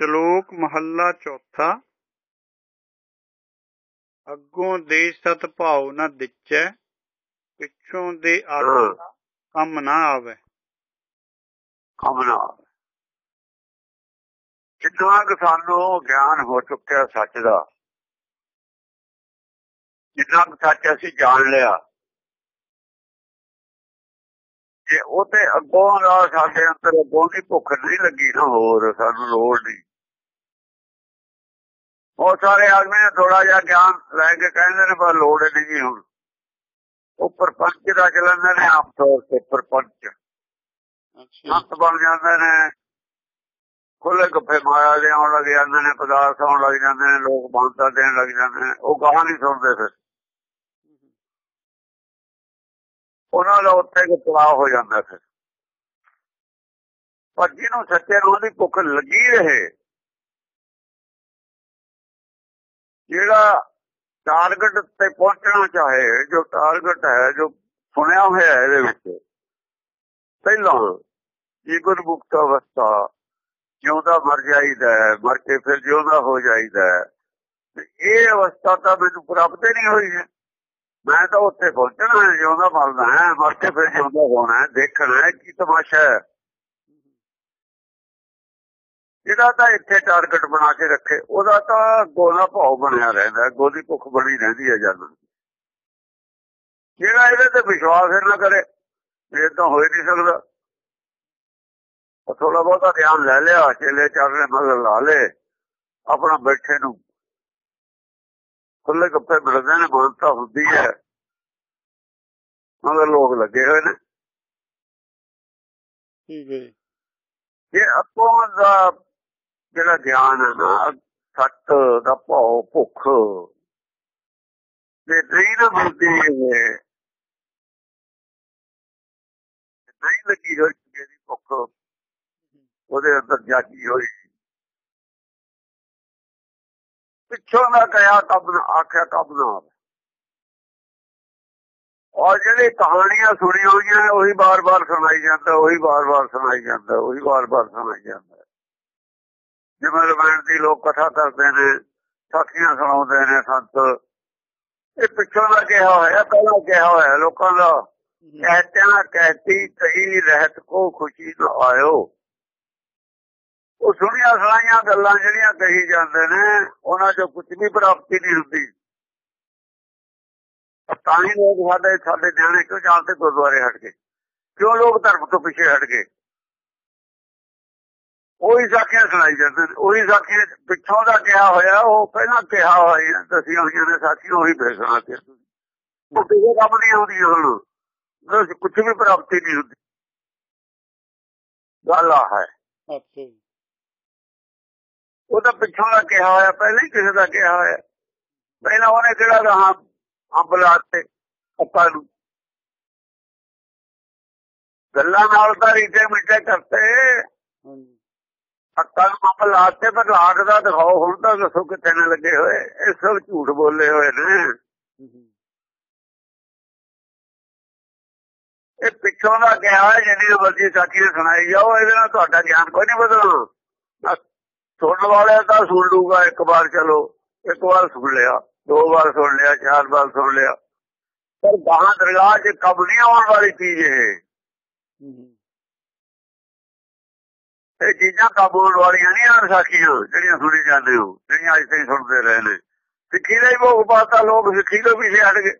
ਸ਼ਲੋਕ ਮਹੱਲਾ ਚੌਥਾ। ਅੱਗੋਂ ਦੇ ਸਤ ਭਾਉ ਨਾ ਦਿਚੈ ਪਿੱਛੋਂ ਦੇ ਆਤਮ ਕੰਮ ਨਾ ਆਵੇ। ਕਮਨਾ ਜਿੰਨਾ ਕੁ ਸਾਨੂੰ ਗਿਆਨ ਹੋ ਚੁੱਕਿਆ ਸੱਚ ਦਾ ਜਿੰਨਾ ਕੁ ਸੱਚ ਅਸੀਂ ਜਾਣ ਲਿਆ ਜੇ ਉਹ ਤੇ ਅੱਗੋਂ ਦਾ ਸਾਡੇ ਅੰਦਰ ਅੱਗੋਂ ਦੀ ਭੁੱਖ ਨਹੀਂ ਲੱਗੀ ਨਾ ਹੋਰ ਸਾਨੂੰ ਲੋੜ ਨਹੀਂ। ਉਹ ਸਾਰੇ ਆਦਮੀ ਨੇ ਥੋੜਾ ਜਿਹਾ ਗਿਆਨ ਲੈ ਕੇ ਕਹਿੰਦੇ ਨੇ ਪਰ ਲੋੜ ਨਹੀਂ ਜੀ ਹੁਣ। ਉਹ ਪਰਪੰਚ ਦਾ ਚੱਲਣ ਨੇ ਆਮ ਤੌਰ ਤੇ ਪਰਪੰਚ। ਅੱਛਾ। ਸੰਤ ਬਣ ਜਾਂਦੇ ਨੇ। ਖੁੱਲੇ ਗੱਫੇ ਮਾਇਆ ਦੇ ਆਉਣ ਲੱਗ ਜਾਂਦੇ ਨੇ ਪਦਾਰਥ ਆਉਣ ਲੱਗ ਜਾਂਦੇ ਨੇ ਲੋਕ ਬਾਂਤਾ ਦੇਣ ਲੱਗ ਜਾਂਦੇ ਨੇ। ਉਹ ਗਾਹਾਂ ਨਹੀਂ ਸੁਣਦੇ ਫਿਰ। ਉਹਨਾਂ ਦਾ ਉੱਥੇ ਗੁਪੜਾ ਹੋ ਜਾਂਦਾ ਫਿਰ। ਪਰ ਜਿਹਨੂੰ ਸੱਚੇ ਨੂੰ ਦੀ ਭੁੱਖ ਲੱਗੀ ਰਹੇ ਜਿਹੜਾ ਟਾਰਗੇਟ ਤੇ ਪਹੁੰਚਣਾ ਚਾਹੇ, ਜੋ ਟਾਰਗੇਟ ਹੈ, ਜੋ ਸੁਣਿਆ ਹੋਇਆ ਹੈ ਇਹਦੇ ਵਿੱਚ, ਪਹਿਲਾਂ ਜੀਵਨ ਮੁਕਤ ਅਵਸਥਾ ਜਿਉਂਦਾ ਮਰ ਜਾਈਦਾ ਹੈ, ਮਰ ਕੇ ਫਿਰ ਜਿਉਂਦਾ ਹੋ ਜਾਈਦਾ ਹੈ। ਇਹ ਅਵਸਥਾ ਤਾਂ ਮੈਨੂੰ ਪ੍ਰਾਪਤ ਹੀ ਨਹੀਂ ਹੋਈ ਹੈ। ਮੈਂ ਤਾਂ ਉੱਥੇ ਪਹੁੰਚਣਾ ਹੈ, ਜਿਉਂਦਾ ਮਰਨਾ ਹੈ, ਮਰ ਕੇ ਫਿਰ ਜਿਉਂਦਾ ਹੋਣਾ ਹੈ, ਦੇਖਣਾ ਹੈ, ਕੀ ਤਮਾਸ਼ਾ ਹੈ। ਜਿਹੜਾ ਤਾਂ ਇੱਥੇ ਟਾਰਗੇਟ ਬਣਾ ਕੇ ਰੱਖੇ ਉਹਦਾ ਤਾਂ ਗੋਲਾ ਭਾਉ ਬਣਿਆ ਰਹਿੰਦਾ ਗੋਦੀ ਭੁੱਖ ਬਣੀ ਰਹਿੰਦੀ ਹੈ ਜਦ। ਜਿਹੜਾ ਇਹਦੇ ਤੇ ਵਿਸ਼ਵਾਸ ਨਾ ਕਰੇ ਇਹ ਤਾਂ ਹੋ ਹੀ ਨਹੀਂ ਸਕਦਾ। ਥੋੜਾ ਬਹੁਤਾ ਧਿਆਨ ਲੈ ਲਿਆ ਚੇਲੇ ਚਾਰੇ ਮਗਰ ਲਾ ਲੇ ਆਪਣਾ ਬੈਠੇ ਨੂੰ। ਖੁੱਲੇ ਗੱਪੇ ਮਿਲਦੇ ਨੇ ਮਾਨਤਾ ਹੁੰਦੀ ਹੈ। ਮਗਰ ਲੋਕ ਲੱਗੇ ਹੋਏ ਨੇ। ਠੀਕ ਹੈ ਇਹ ਆਪੋ ਦਾ ਜਿਹੜਾ ਗਿਆਨ ਹੈ ਨਾ ਸੱਤ ਦਾ ਭਾਉ ਭੁੱਖ। ਤੇ ਨਹੀਂ ਨਾ ਮਿਲਦੀ ਇਹ ਨਹੀਂ ਲੱਗੀ ਹੋਈ ਜਿਹੜੀ ਭੁੱਖ, ਉਹਦੇ ਅੰਦਰ ਜਾਗੀ ਹੋਈ। ਪਿੱਛੋਂ ਦਾ ਗਿਆ ਕਬ ਨਾ, ਆਖਿਆ ਕਬ ਨਾ ਔਰ ਜਿਹੜੇ ਕਹਾਣੀਆਂ ਸੁਣੀ ਹੋਈਆਂ, ਉਹੀ ਬਾਰ-ਬਾਰ ਸੁਣਾਈ ਜਾਂਦਾ, ਉਹੀ ਬਾਰ-ਬਾਰ ਸੁਣਾਈ ਜਾਂਦਾ, ਉਹੀ ਬਾਰ-ਬਾਰ ਸੁਣਾਈ ਜਾਂਦਾ। ਜਿਵੇਂ ਰਮਾਇਣ ਦੀ ਲੋਕ ਕਥਾ ਕਰਦੇ ਨੇ ਸਾਖੀਆਂ ਸੁਣਾਉਂਦੇ ਨੇ ਸੰਤ। ਇਹ ਪਿੱਛੋਂ ਦਾ ਕਿਹਾ ਹੋਇਆ ਪਹਿਲਾਂ ਕਿਹਾ ਹੋਇਆ ਲੋਕਾਂ ਦਾ ਕਹਿਤਿਆਂ ਕਹਿਤੀ ਕਹੀ ਰਹਿਤ ਕੋ ਖੁਸ਼ੀ ਨਾ ਆਇਓ। ਉਹ ਸੁਣੀਆਂ ਸੁਣਾਈਆਂ ਗੱਲਾਂ ਜਿਹੜੀਆਂ ਕਹੀ ਜਾਂਦੇ ਨੇ ਉਹਨਾਂ 'ਚੋਂ ਕੁਝ ਵੀ ਪ੍ਰਾਪਤੀ ਨਹੀਂ ਹੁੰਦੀ। ਤਾਂ ਹੀ ਲੋਕ ਸਾਡੇ ਸਾਡੇ ਨਿਆਣੇ ਕਿਉਂ ਜਾਂਦੇ ਗੁਰਦੁਆਰੇ ਹਟ ਗਏ? ਕਿਉਂ ਲੋਕ ਧਰਮ ਤੋਂ ਪਿੱਛੇ ਹਟ ਗਏ? ਉਹੀ ਸਾਖੀਆਂ ਸੁਣਾਈ ਜਾਂਦੇ ਨੇ। ਉਹੀ ਸਾਖੀਆਂ ਪਿੱਛੋਂ ਦਾ ਕਿਹਾ ਹੋਇਆ ਉਹ ਪਹਿਲਾਂ ਕਿਹਾ ਹੋਇਆ ਦਸੀ ਹੋਈਆਂ ਨੇ ਸਾਖੀਆਂ ਉਹੀ ਫੇਰ ਸੁਣਾਤੇ ਉਹ ਕਿਸੇ ਕੰਮ ਨਹੀਂ ਆਉਂਦੀ ਹੁਣ। ਕੁਝ ਵੀ ਪ੍ਰਾਪਤੀ ਨਹੀਂ ਹੁੰਦੀ। ਗੱਲ ਆ ਹੈ। ਅੱਛਾ ਜੀ। ਉਹ ਤਾਂ ਪਿੱਛੋਂ ਦਾ ਕਿਹਾ ਹੋਇਆ ਪਹਿਲਾਂ ਹੀ ਕਿਸੇ ਦਾ ਕਿਹਾ ਹੋਇਆ। ਪਹਿਲਾਂ ਉਹਨੇ ਕਿਹੜਾ ਰਹਾ? ਅੰਬ ਲਾਤੇ ਆਪਾਂ ਨੂੰ। ਗੱਲਾਂ ਨਾਲ ਤਾਂ ਰੀਤੇ ਮਿੱਟੇ ਕਰਤੇ। ਹਾਂਜੀ। ਅੱਕਾਂ ਨੂੰ ਅੰਬ ਲਾਤੇ ਪਰ ਲਾਗ ਦਾ ਦਿਖਾਓ, ਹੁਣ ਤਾਂ ਦੱਸੋ ਕਿੱਥੇ ਨੇ ਲੱਗੇ ਹੋਏ। ਇਹ ਸਭ ਝੂਠ ਬੋਲੇ ਹੋਏ ਨੇ। ਇਹ ਪਿੱਛੋਂ ਦਾ ਕਿਹਾ ਹੈ, ਜਿਹੜੀ ਮਰਜ਼ੀ ਸਾਖੀ ਸੁਣਾਈ ਜਾਓ ਇਹਦੇ ਨਾਲ ਤੁਹਾਡਾ ਗਿਆਨ ਕੋਈ ਨਹੀਂ ਬਦਲਣਾ ਸੁਣਨ ਵਾਲੇ ਤਾਂ ਸੁਣ ਲੂਗਾ ਇੱਕ ਵਾਰ ਚਲੋ, ਇੱਕ ਵਾਰ ਸੁਣ ਲਿਆ, ਦੋ ਵਾਰ ਸੁਣ ਲਿਆ, ਚਾਰ ਵਾਰ ਸੁਣ ਲਿਆ। ਪਰ ਬਾਹਾਂ ਦਰਗਾਹ 'ਚ ਕਬ ਨਹੀਂ ਆਉਣ ਵਾਲੀ ਚੀਜ਼ ਇਹ। ਇਹ ਚੀਜ਼ਾਂ ਕਾਬੂਲ ਵਾਲੀਆਂ ਨਹੀਂ ਆ ਸਾਖੀਆਂ ਜਿਹੜੀਆਂ ਸੁਣੀ ਜਾਂਦੇ ਹੋ ਜਿਹੜੀਆਂ ਅੱਜ ਤਾਈਂ ਸੁਣਦੇ ਰਹੇ ਨੇ। ਸਿੱਖੀ ਦਾ ਹੀ ਭੋਗ ਪਾਤਾ ਲੋਕ ਸਿੱਖੀ ਤੋਂ ਪਿੱਛੇ ਹਟ ਗਏ।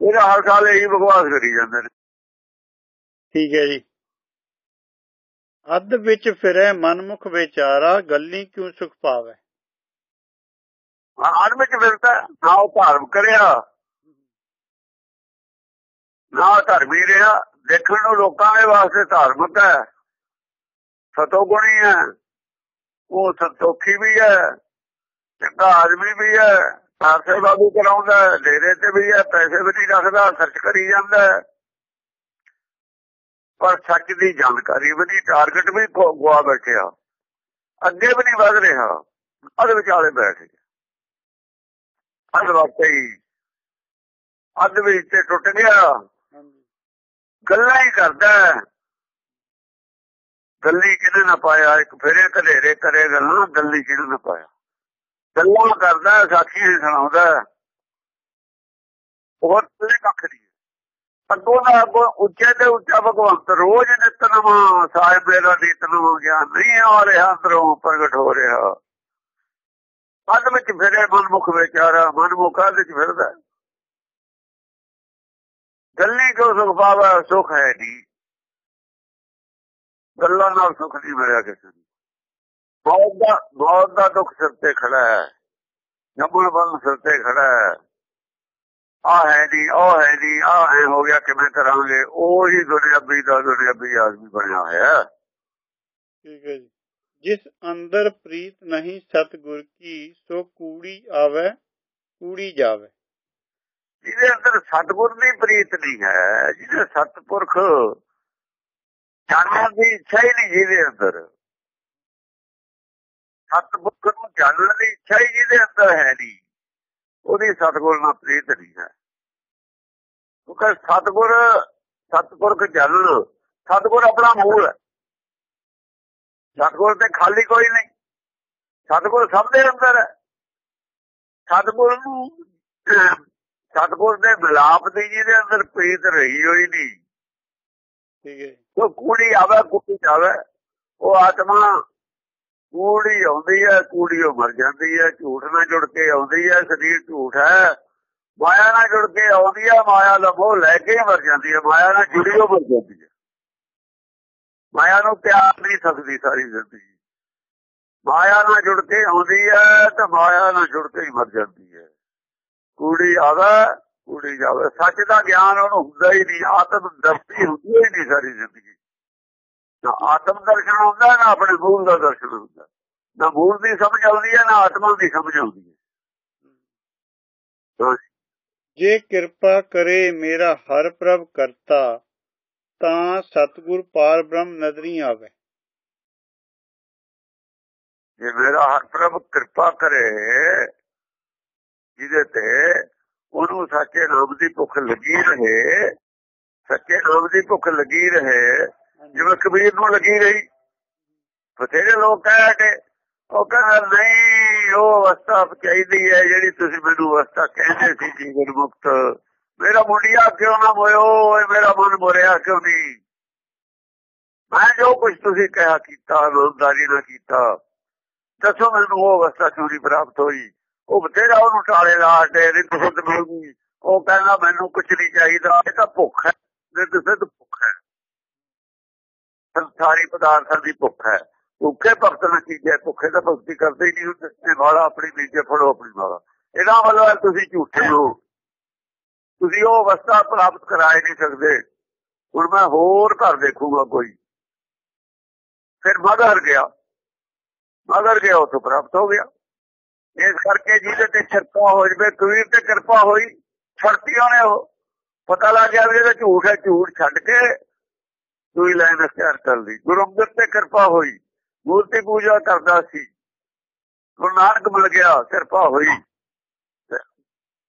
ਇਹਦਾ ਹਰ ਸਾਲ ਇਹੀ ਬਕਵਾਸ ਕਰੀ ਜਾਂਦੇ ਨੇ। ਠੀਕ ਹੈ ਜੀ। ਅੱਧ ਵਿੱਚ ਫਿਰੇ ਮਨਮੁਖ ਵਿਚਾਰਾ ਗੱਲੀ ਕਿਉਂ ਸੁਖ ਪਾਵੇ? ਹਰ ਵਿੱਚ ਮਿਲਦਾ ਨਾ ਉਹ ਧਰਮ ਕਰਿਆ ਨਾ ਧਰਮੀ ਰਿਹਾ। ਦੇਖਣ ਨੂੰ ਲੋਕਾਂ ਦੇ ਵਾਸਤੇ ਧਾਰਮਿਕ ਹੈ। ਸਤੋ ਗੁਣੀ ਹੈ। ਉਹ ਸੰਤੋਖੀ ਵੀ ਹੈ ਚੰਗਾ ਆਦਮੀ ਵੀ ਹੈ ਸੇਵਾ ਵੀ ਕਰਾਉਂਦਾ ਡੇਰੇ ਤੇ ਵੀ ਹੈ ਪੈਸੇ ਵੀ ਨਹੀਂ ਰੱਖਦਾ ਖਰਚ ਕਰੀ ਜਾਂਦਾ ਪਰ ਸੱਚ ਦੀ ਜਾਣਕਾਰੀ ਵੀ ਨਹੀਂ ਟਾਰਗੇਟ ਵੀ ਗਵਾ ਬੈਠਿਆ ਅੱਗੇ ਵੀ ਨਹੀਂ ਵਧ ਰਿਹਾ। ਉਹਦੇ ਵਿਚਾਲੇ ਬੈਠ ਗਿਆ। ਅੱਧ ਵਾਕਈ ਅੱਧ ਵਿੱਚ ਤੇ ਟੁੱਟ ਗਿਆ। ਗੱਲਾਂ ਹੀ ਕਰਦਾ ਗੱਲੀ ਕਿਹਨੇ ਨਾ ਪਾਇਆ? ਇੱਕ ਫੇਰੇ ਘਲੇਰੇ ਕਰੇ ਗੱਲਾਂ ਗੱਲੀ ਕਿਹਨੇ ਨਾ ਪਾਇਆ? ਗੱਲਾਂ ਕਰਦਾ, ਸਾਖੀ ਸੁਣਾਉਂਦਾ। ਹੋਰ ਕੋਈ ਕੱਖ ਨਹੀਂ। ਅੱਗੋਂ ਦਾ ਅੱਗੋਂ ਉੱਚੇ ਤੇ ਉੱਚਾ ਭਗਵੰਤ ਰੋਜ਼ ਨਿਤ ਨਵਾਂ, ਸਾਹਿਬ ਦਾ ਨਿਤ ਨਵਾਂ ਗਿਆਨ ਨਹੀਂ ਆ ਰਿਹਾ, ਅੰਦਰੋਂ ਪ੍ਰਗਟ ਹੋ ਰਿਹਾ। ਮਨ ਵਿੱਚ ਫਿਰੇ ਮਨਮੁਖ ਵਿਚਾਰਾ, ਮਨਮੁਖ ਦੇ ਚ ਫਿਰਦਾ। ਗੱਲੀ ਕੋ ਸੁਖ ਪਾਵਾ, ਸੁਖ ਹੈ ਨਹੀਂ। ਗੱਲਾਂ ਨਾਲ ਸੁਖ ਨਹੀਂ ਮਿਲਿਆ ਕਿਸੇ ਨੂੰ। ਮੌਤ ਦਾ ਮੌਤ ਦਾ ਦੁੱਖ ਸਿਰ ਤੇ ਖੜਾ ਹੈ। ਜੰਮਣ ਬੰਨ ਸਿਰ ਤੇ ਖੜਾ ਹੈ। ਆ ਹੈ ਨਹੀਂ ਉਹ ਹੈ ਨਹੀਂ ਆ ਹੈ ਹੋ ਗਿਆ ਕਿਵੇਂ ਕਰਾਂਗੇ? ਉਹ ਹੀ ਦੁਨਿਆਵੀ ਦਾ ਦੁਨਿਆਵੀ ਆਦਮੀ ਬਣਿਆ ਹੋਇਆ ਠੀਕ ਹੈ ਜੀ। ਜਿਸ ਅੰਦਰ ਪ੍ਰੀਤ ਨਹੀਂ ਸਤਗੁਰ ਕੀ ਸੋ ਕੂੜੀ ਆਵੇ ਕੂੜੀ ਜਾਵੇ। ਜਿਹਦੇ ਅੰਦਰ ਸਤਗੁਰ ਦੀ ਪ੍ਰੀਤ ਨਹੀਂ ਹੈ ਜਿਹਦੇ ਸਤਪੁਰਖ ਜਾਣਨ ਦੀ ਇੱਛਾ ਹੀ ਨਹੀਂ ਜਿਹਦੇ ਅੰਦਰ। ਸਤਪੁਰਖ ਨੂੰ ਜਾਣਨ ਦੀ ਇੱਛਾ ਹੀ ਜਿਹਦੇ ਅੰਦਰ ਹੈ ਨਹੀਂ। ਉਹਦੀ ਸਤਿਗੁਰ ਨਾਲ ਪ੍ਰੀਤ ਨਹੀਂ ਹੈ। ਕਿਉਂਕਿ ਸਤਿਗੁਰ ਸਤਪੁਰਖ ਜਾਣਨ ਸਤਿਗੁਰ ਆਪਣਾ ਮੂਲ ਹੈ। ਸਤਿਗੁਰ ਤੇ ਖਾਲੀ ਕੋਈ ਨਹੀਂ। ਸਤਿਗੁਰ ਸਭ ਦੇ ਅੰਦਰ ਹੈ। ਸਤਿਗੁਰ ਨੂੰ ਸਤਿਗੁਰ ਦੇ ਮਿਲਾਪ ਦੀ ਜਿਹਦੇ ਅੰਦਰ ਪ੍ਰੀਤ ਰਹੀ ਹੋਈ ਨਹੀਂ। ਠੀਕ ਹੈ ਉਹ ਕੂੜੀ ਆਵੇ, ਕੂੜੀ ਜਾਵੇ, ਉਹ ਆਤਮਾ ਕੂੜੀ ਆਉਂਦੀ ਹੈ, ਕੂੜੀ ਉਹ ਮਰ ਜਾਂਦੀ ਹੈ। ਝੂਠ ਨਾਲ ਜੁੜ ਕੇ ਆਉਂਦੀ ਹੈ, ਸਰੀਰ ਝੂਠ ਹੈ। ਮਾਇਆ ਨਾਲ ਜੁੜ ਕੇ ਆਉਂਦੀ ਹੈ, ਮਾਇਆ ਦਾ ਲੈ ਕੇ ਮਰ ਜਾਂਦੀ ਹੈ। ਮਾਇਆ ਨਾਲ ਜੁੜੀ ਉਹ ਮਰ ਜਾਂਦੀ ਹੈ। ਮਾਇਆ ਨੂੰ ਪਿਆਰ ਨਹੀਂ ਸਕਦੀ ਸਾਰੀ ਜ਼ਿੰਦਗੀ। ਮਾਇਆ ਨਾਲ ਜੁੜ ਕੇ ਆਉਂਦੀ ਹੈ, ਤੇ ਮਾਇਆ ਨਾਲ ਜੁੜ ਕੇ ਹੀ ਮਰ ਜਾਂਦੀ ਹੈ। ਕੂੜੀ ਆਵੇ ਕੂੜੀ ਜਾਵੇ। ਸੱਚ ਦਾ ਗਿਆਨ ਉਹਨੂੰ ਹੁੰਦਾ ਹੀ ਨਹੀਂ ਆਤਮ ਦਰਸ਼ੀ ਹੁੰਦੀ ਹੀ ਨਹੀਂ ਸਾਰੀ ਜ਼ਿੰਦਗੀ। ਨਾ ਆਤਮ ਦਰਸ਼ਨ ਹੁੰਦਾ ਨਾ ਆਪਣੇ ਮੂਲ ਦਾ ਦਰਸ਼ਨ ਹੁੰਦਾ। ਨਾ ਮੂਲ ਦੀ ਸਮਝ ਆਉਂਦੀ ਹੈ ਨਾ ਆਤਮਾ ਦੀ ਸਮਝ ਆਉਂਦੀ ਹੈ। ਜੇ ਕਿਰਪਾ ਕਰੇ ਮੇਰਾ ਹਰ ਪ੍ਰਭ ਕਰਤਾ ਤਾਂ ਸਤਗੁਰ ਪਾਰ ਬ੍ਰਹਮ ਨਦਰੀ ਆਵੇ। ਜੇ ਮੇਰਾ ਹਰ ਪ੍ਰਭ ਕਿਰਪਾ ਕਰੇ ਜਿਹਦੇ ਤੇ ਉਹਨੂੰ ਸੱਚੇ ਨਾਮ ਦੀ ਭੁੱਖ ਲੱਗੀ ਰਹੇ, ਸੱਚੇ ਨਾਮ ਦੀ ਭੁੱਖ ਲੱਗੀ ਰਹੇ, ਜਿਵੇਂ ਕਬੀਰ ਨੂੰ ਲੱਗੀ ਰਹੀ। ਬਥੇਰੇ ਲੋਕ ਕਹਿ ਕੇ, ਉਹ ਕਹਿੰਦਾ, ਨਹੀਂ, ਉਹ ਅਵਸਥਾ ਚਾਹੀਦੀ ਹੈ ਜਿਹੜੀ ਤੁਸੀਂ ਮੈਨੂੰ ਅਵਸਥਾ ਕਹਿੰਦੇ ਸੀ, ਜੀਵਨ ਮੁਕਤ। ਮੇਰਾ ਮੁੰਡਿਆ ਕਿਉਂ ਨਾ ਮੋਇਓ? ਓਏ, ਮੇਰਾ ਮਨ ਮੋਰਿਆ ਕਿਉਂ ਨਹੀਂ? ਮੈਂ ਜੋ ਕੁਝ ਤੁਸੀਂ ਕਿਹਾ ਕੀਤਾ ਰੋਜ਼ਦਾਰੀ ਨਾ ਕੀਤਾ, ਦੱਸੋ ਮੈਨੂੰ ਉਹ ਅਵਸਥਾ ਕਿਉਂ ਨਹੀਂ ਪ੍ਰਾਪਤ ਹੋਈ? ਉਹ ਬਥੇਰਾ ਉਹਨੂੰ ਟਾਲੇ ਲਾ ਕੇ ਰਿੱਤ ਸੁੱਧ ਉਹ ਕਹਿੰਦਾ, ਮੈਨੂੰ ਕੁਝ ਨਹੀਂ ਚਾਹੀਦਾ। ਇਹ ਤਾਂ ਭੁੱਖ ਹੈ। ਰਿੱਤ ਸੁੱਧ ਭੁੱਖ ਹੈ। ਸੰਸਾਰੀ ਪਦਾਰਥਾਂ ਦੀ ਭੁੱਖ ਹੈ। ਭੁੱਖੇ ਭਗਤ ਨਾਲ ਚੀਜ਼ੇ ਭੁੱਖੇ ਤਾਂ ਭਗਤੀ ਕਰਦੇ ਹੀ ਨਹੀਂ। ਹੁੰਦੇ ਇਹ ਵਾਲਾ ਆਪਣੀ ਨੀਚੇ ਫੜੋ ਆਪਣੀ ਵਾਲਾ। ਇਹਨਾਂ ਵੱਲੋਂ ਤੁਸੀਂ ਝੂਠੇ ਹੋ। ਤੁਸੀਂ ਉਹ ਅਵਸਥਾ ਪ੍ਰਾਪਤ ਕਰਾਏ ਨਹੀਂ ਸਕਦੇ। ਹੁਣ ਮੈਂ ਹੋਰ ਘਰ ਦੇਖੂਗਾ ਕੋਈ। ਫਿਰ ਮਦਰ ਗਿਆ। ਮਦਰ ਗਿਆ, ਉੱਥੋਂ ਪ੍ਰਾਪਤ ਹੋ ਗਿਆ। ਇਸ ਕਰਕੇ ਜਿਹਦੇ ਤੇ ਕਿਰਪਾ ਹੋ ਜਵੇ, ਕਬੀਰ ਤੇ ਕਿਰਪਾ ਹੋਈ ਛੜਤੀਆਂ ਨੇ ਉਹ। ਪਤਾ ਲੱਗ ਗਿਆ ਵੀ ਇਹਦਾ ਝੂਠ ਹੈ, ਝੂਠ ਛੱਡ ਕੇ ਦੂਈ ਲਾਈਨ ਅਖਤਿਆਰ ਕਰ ਗੁਰੂ ਅੰਗਦ ਤੇ ਕਿਰਪਾ ਹੋਈ, ਮੂਰਤੀ ਪੂਜਾ ਕਰਦਾ ਸੀ। ਗੁਰੂ ਨਾਨਕ ਮਿਲ ਗਿਆ, ਕਿਰਪਾ ਹੋਈ।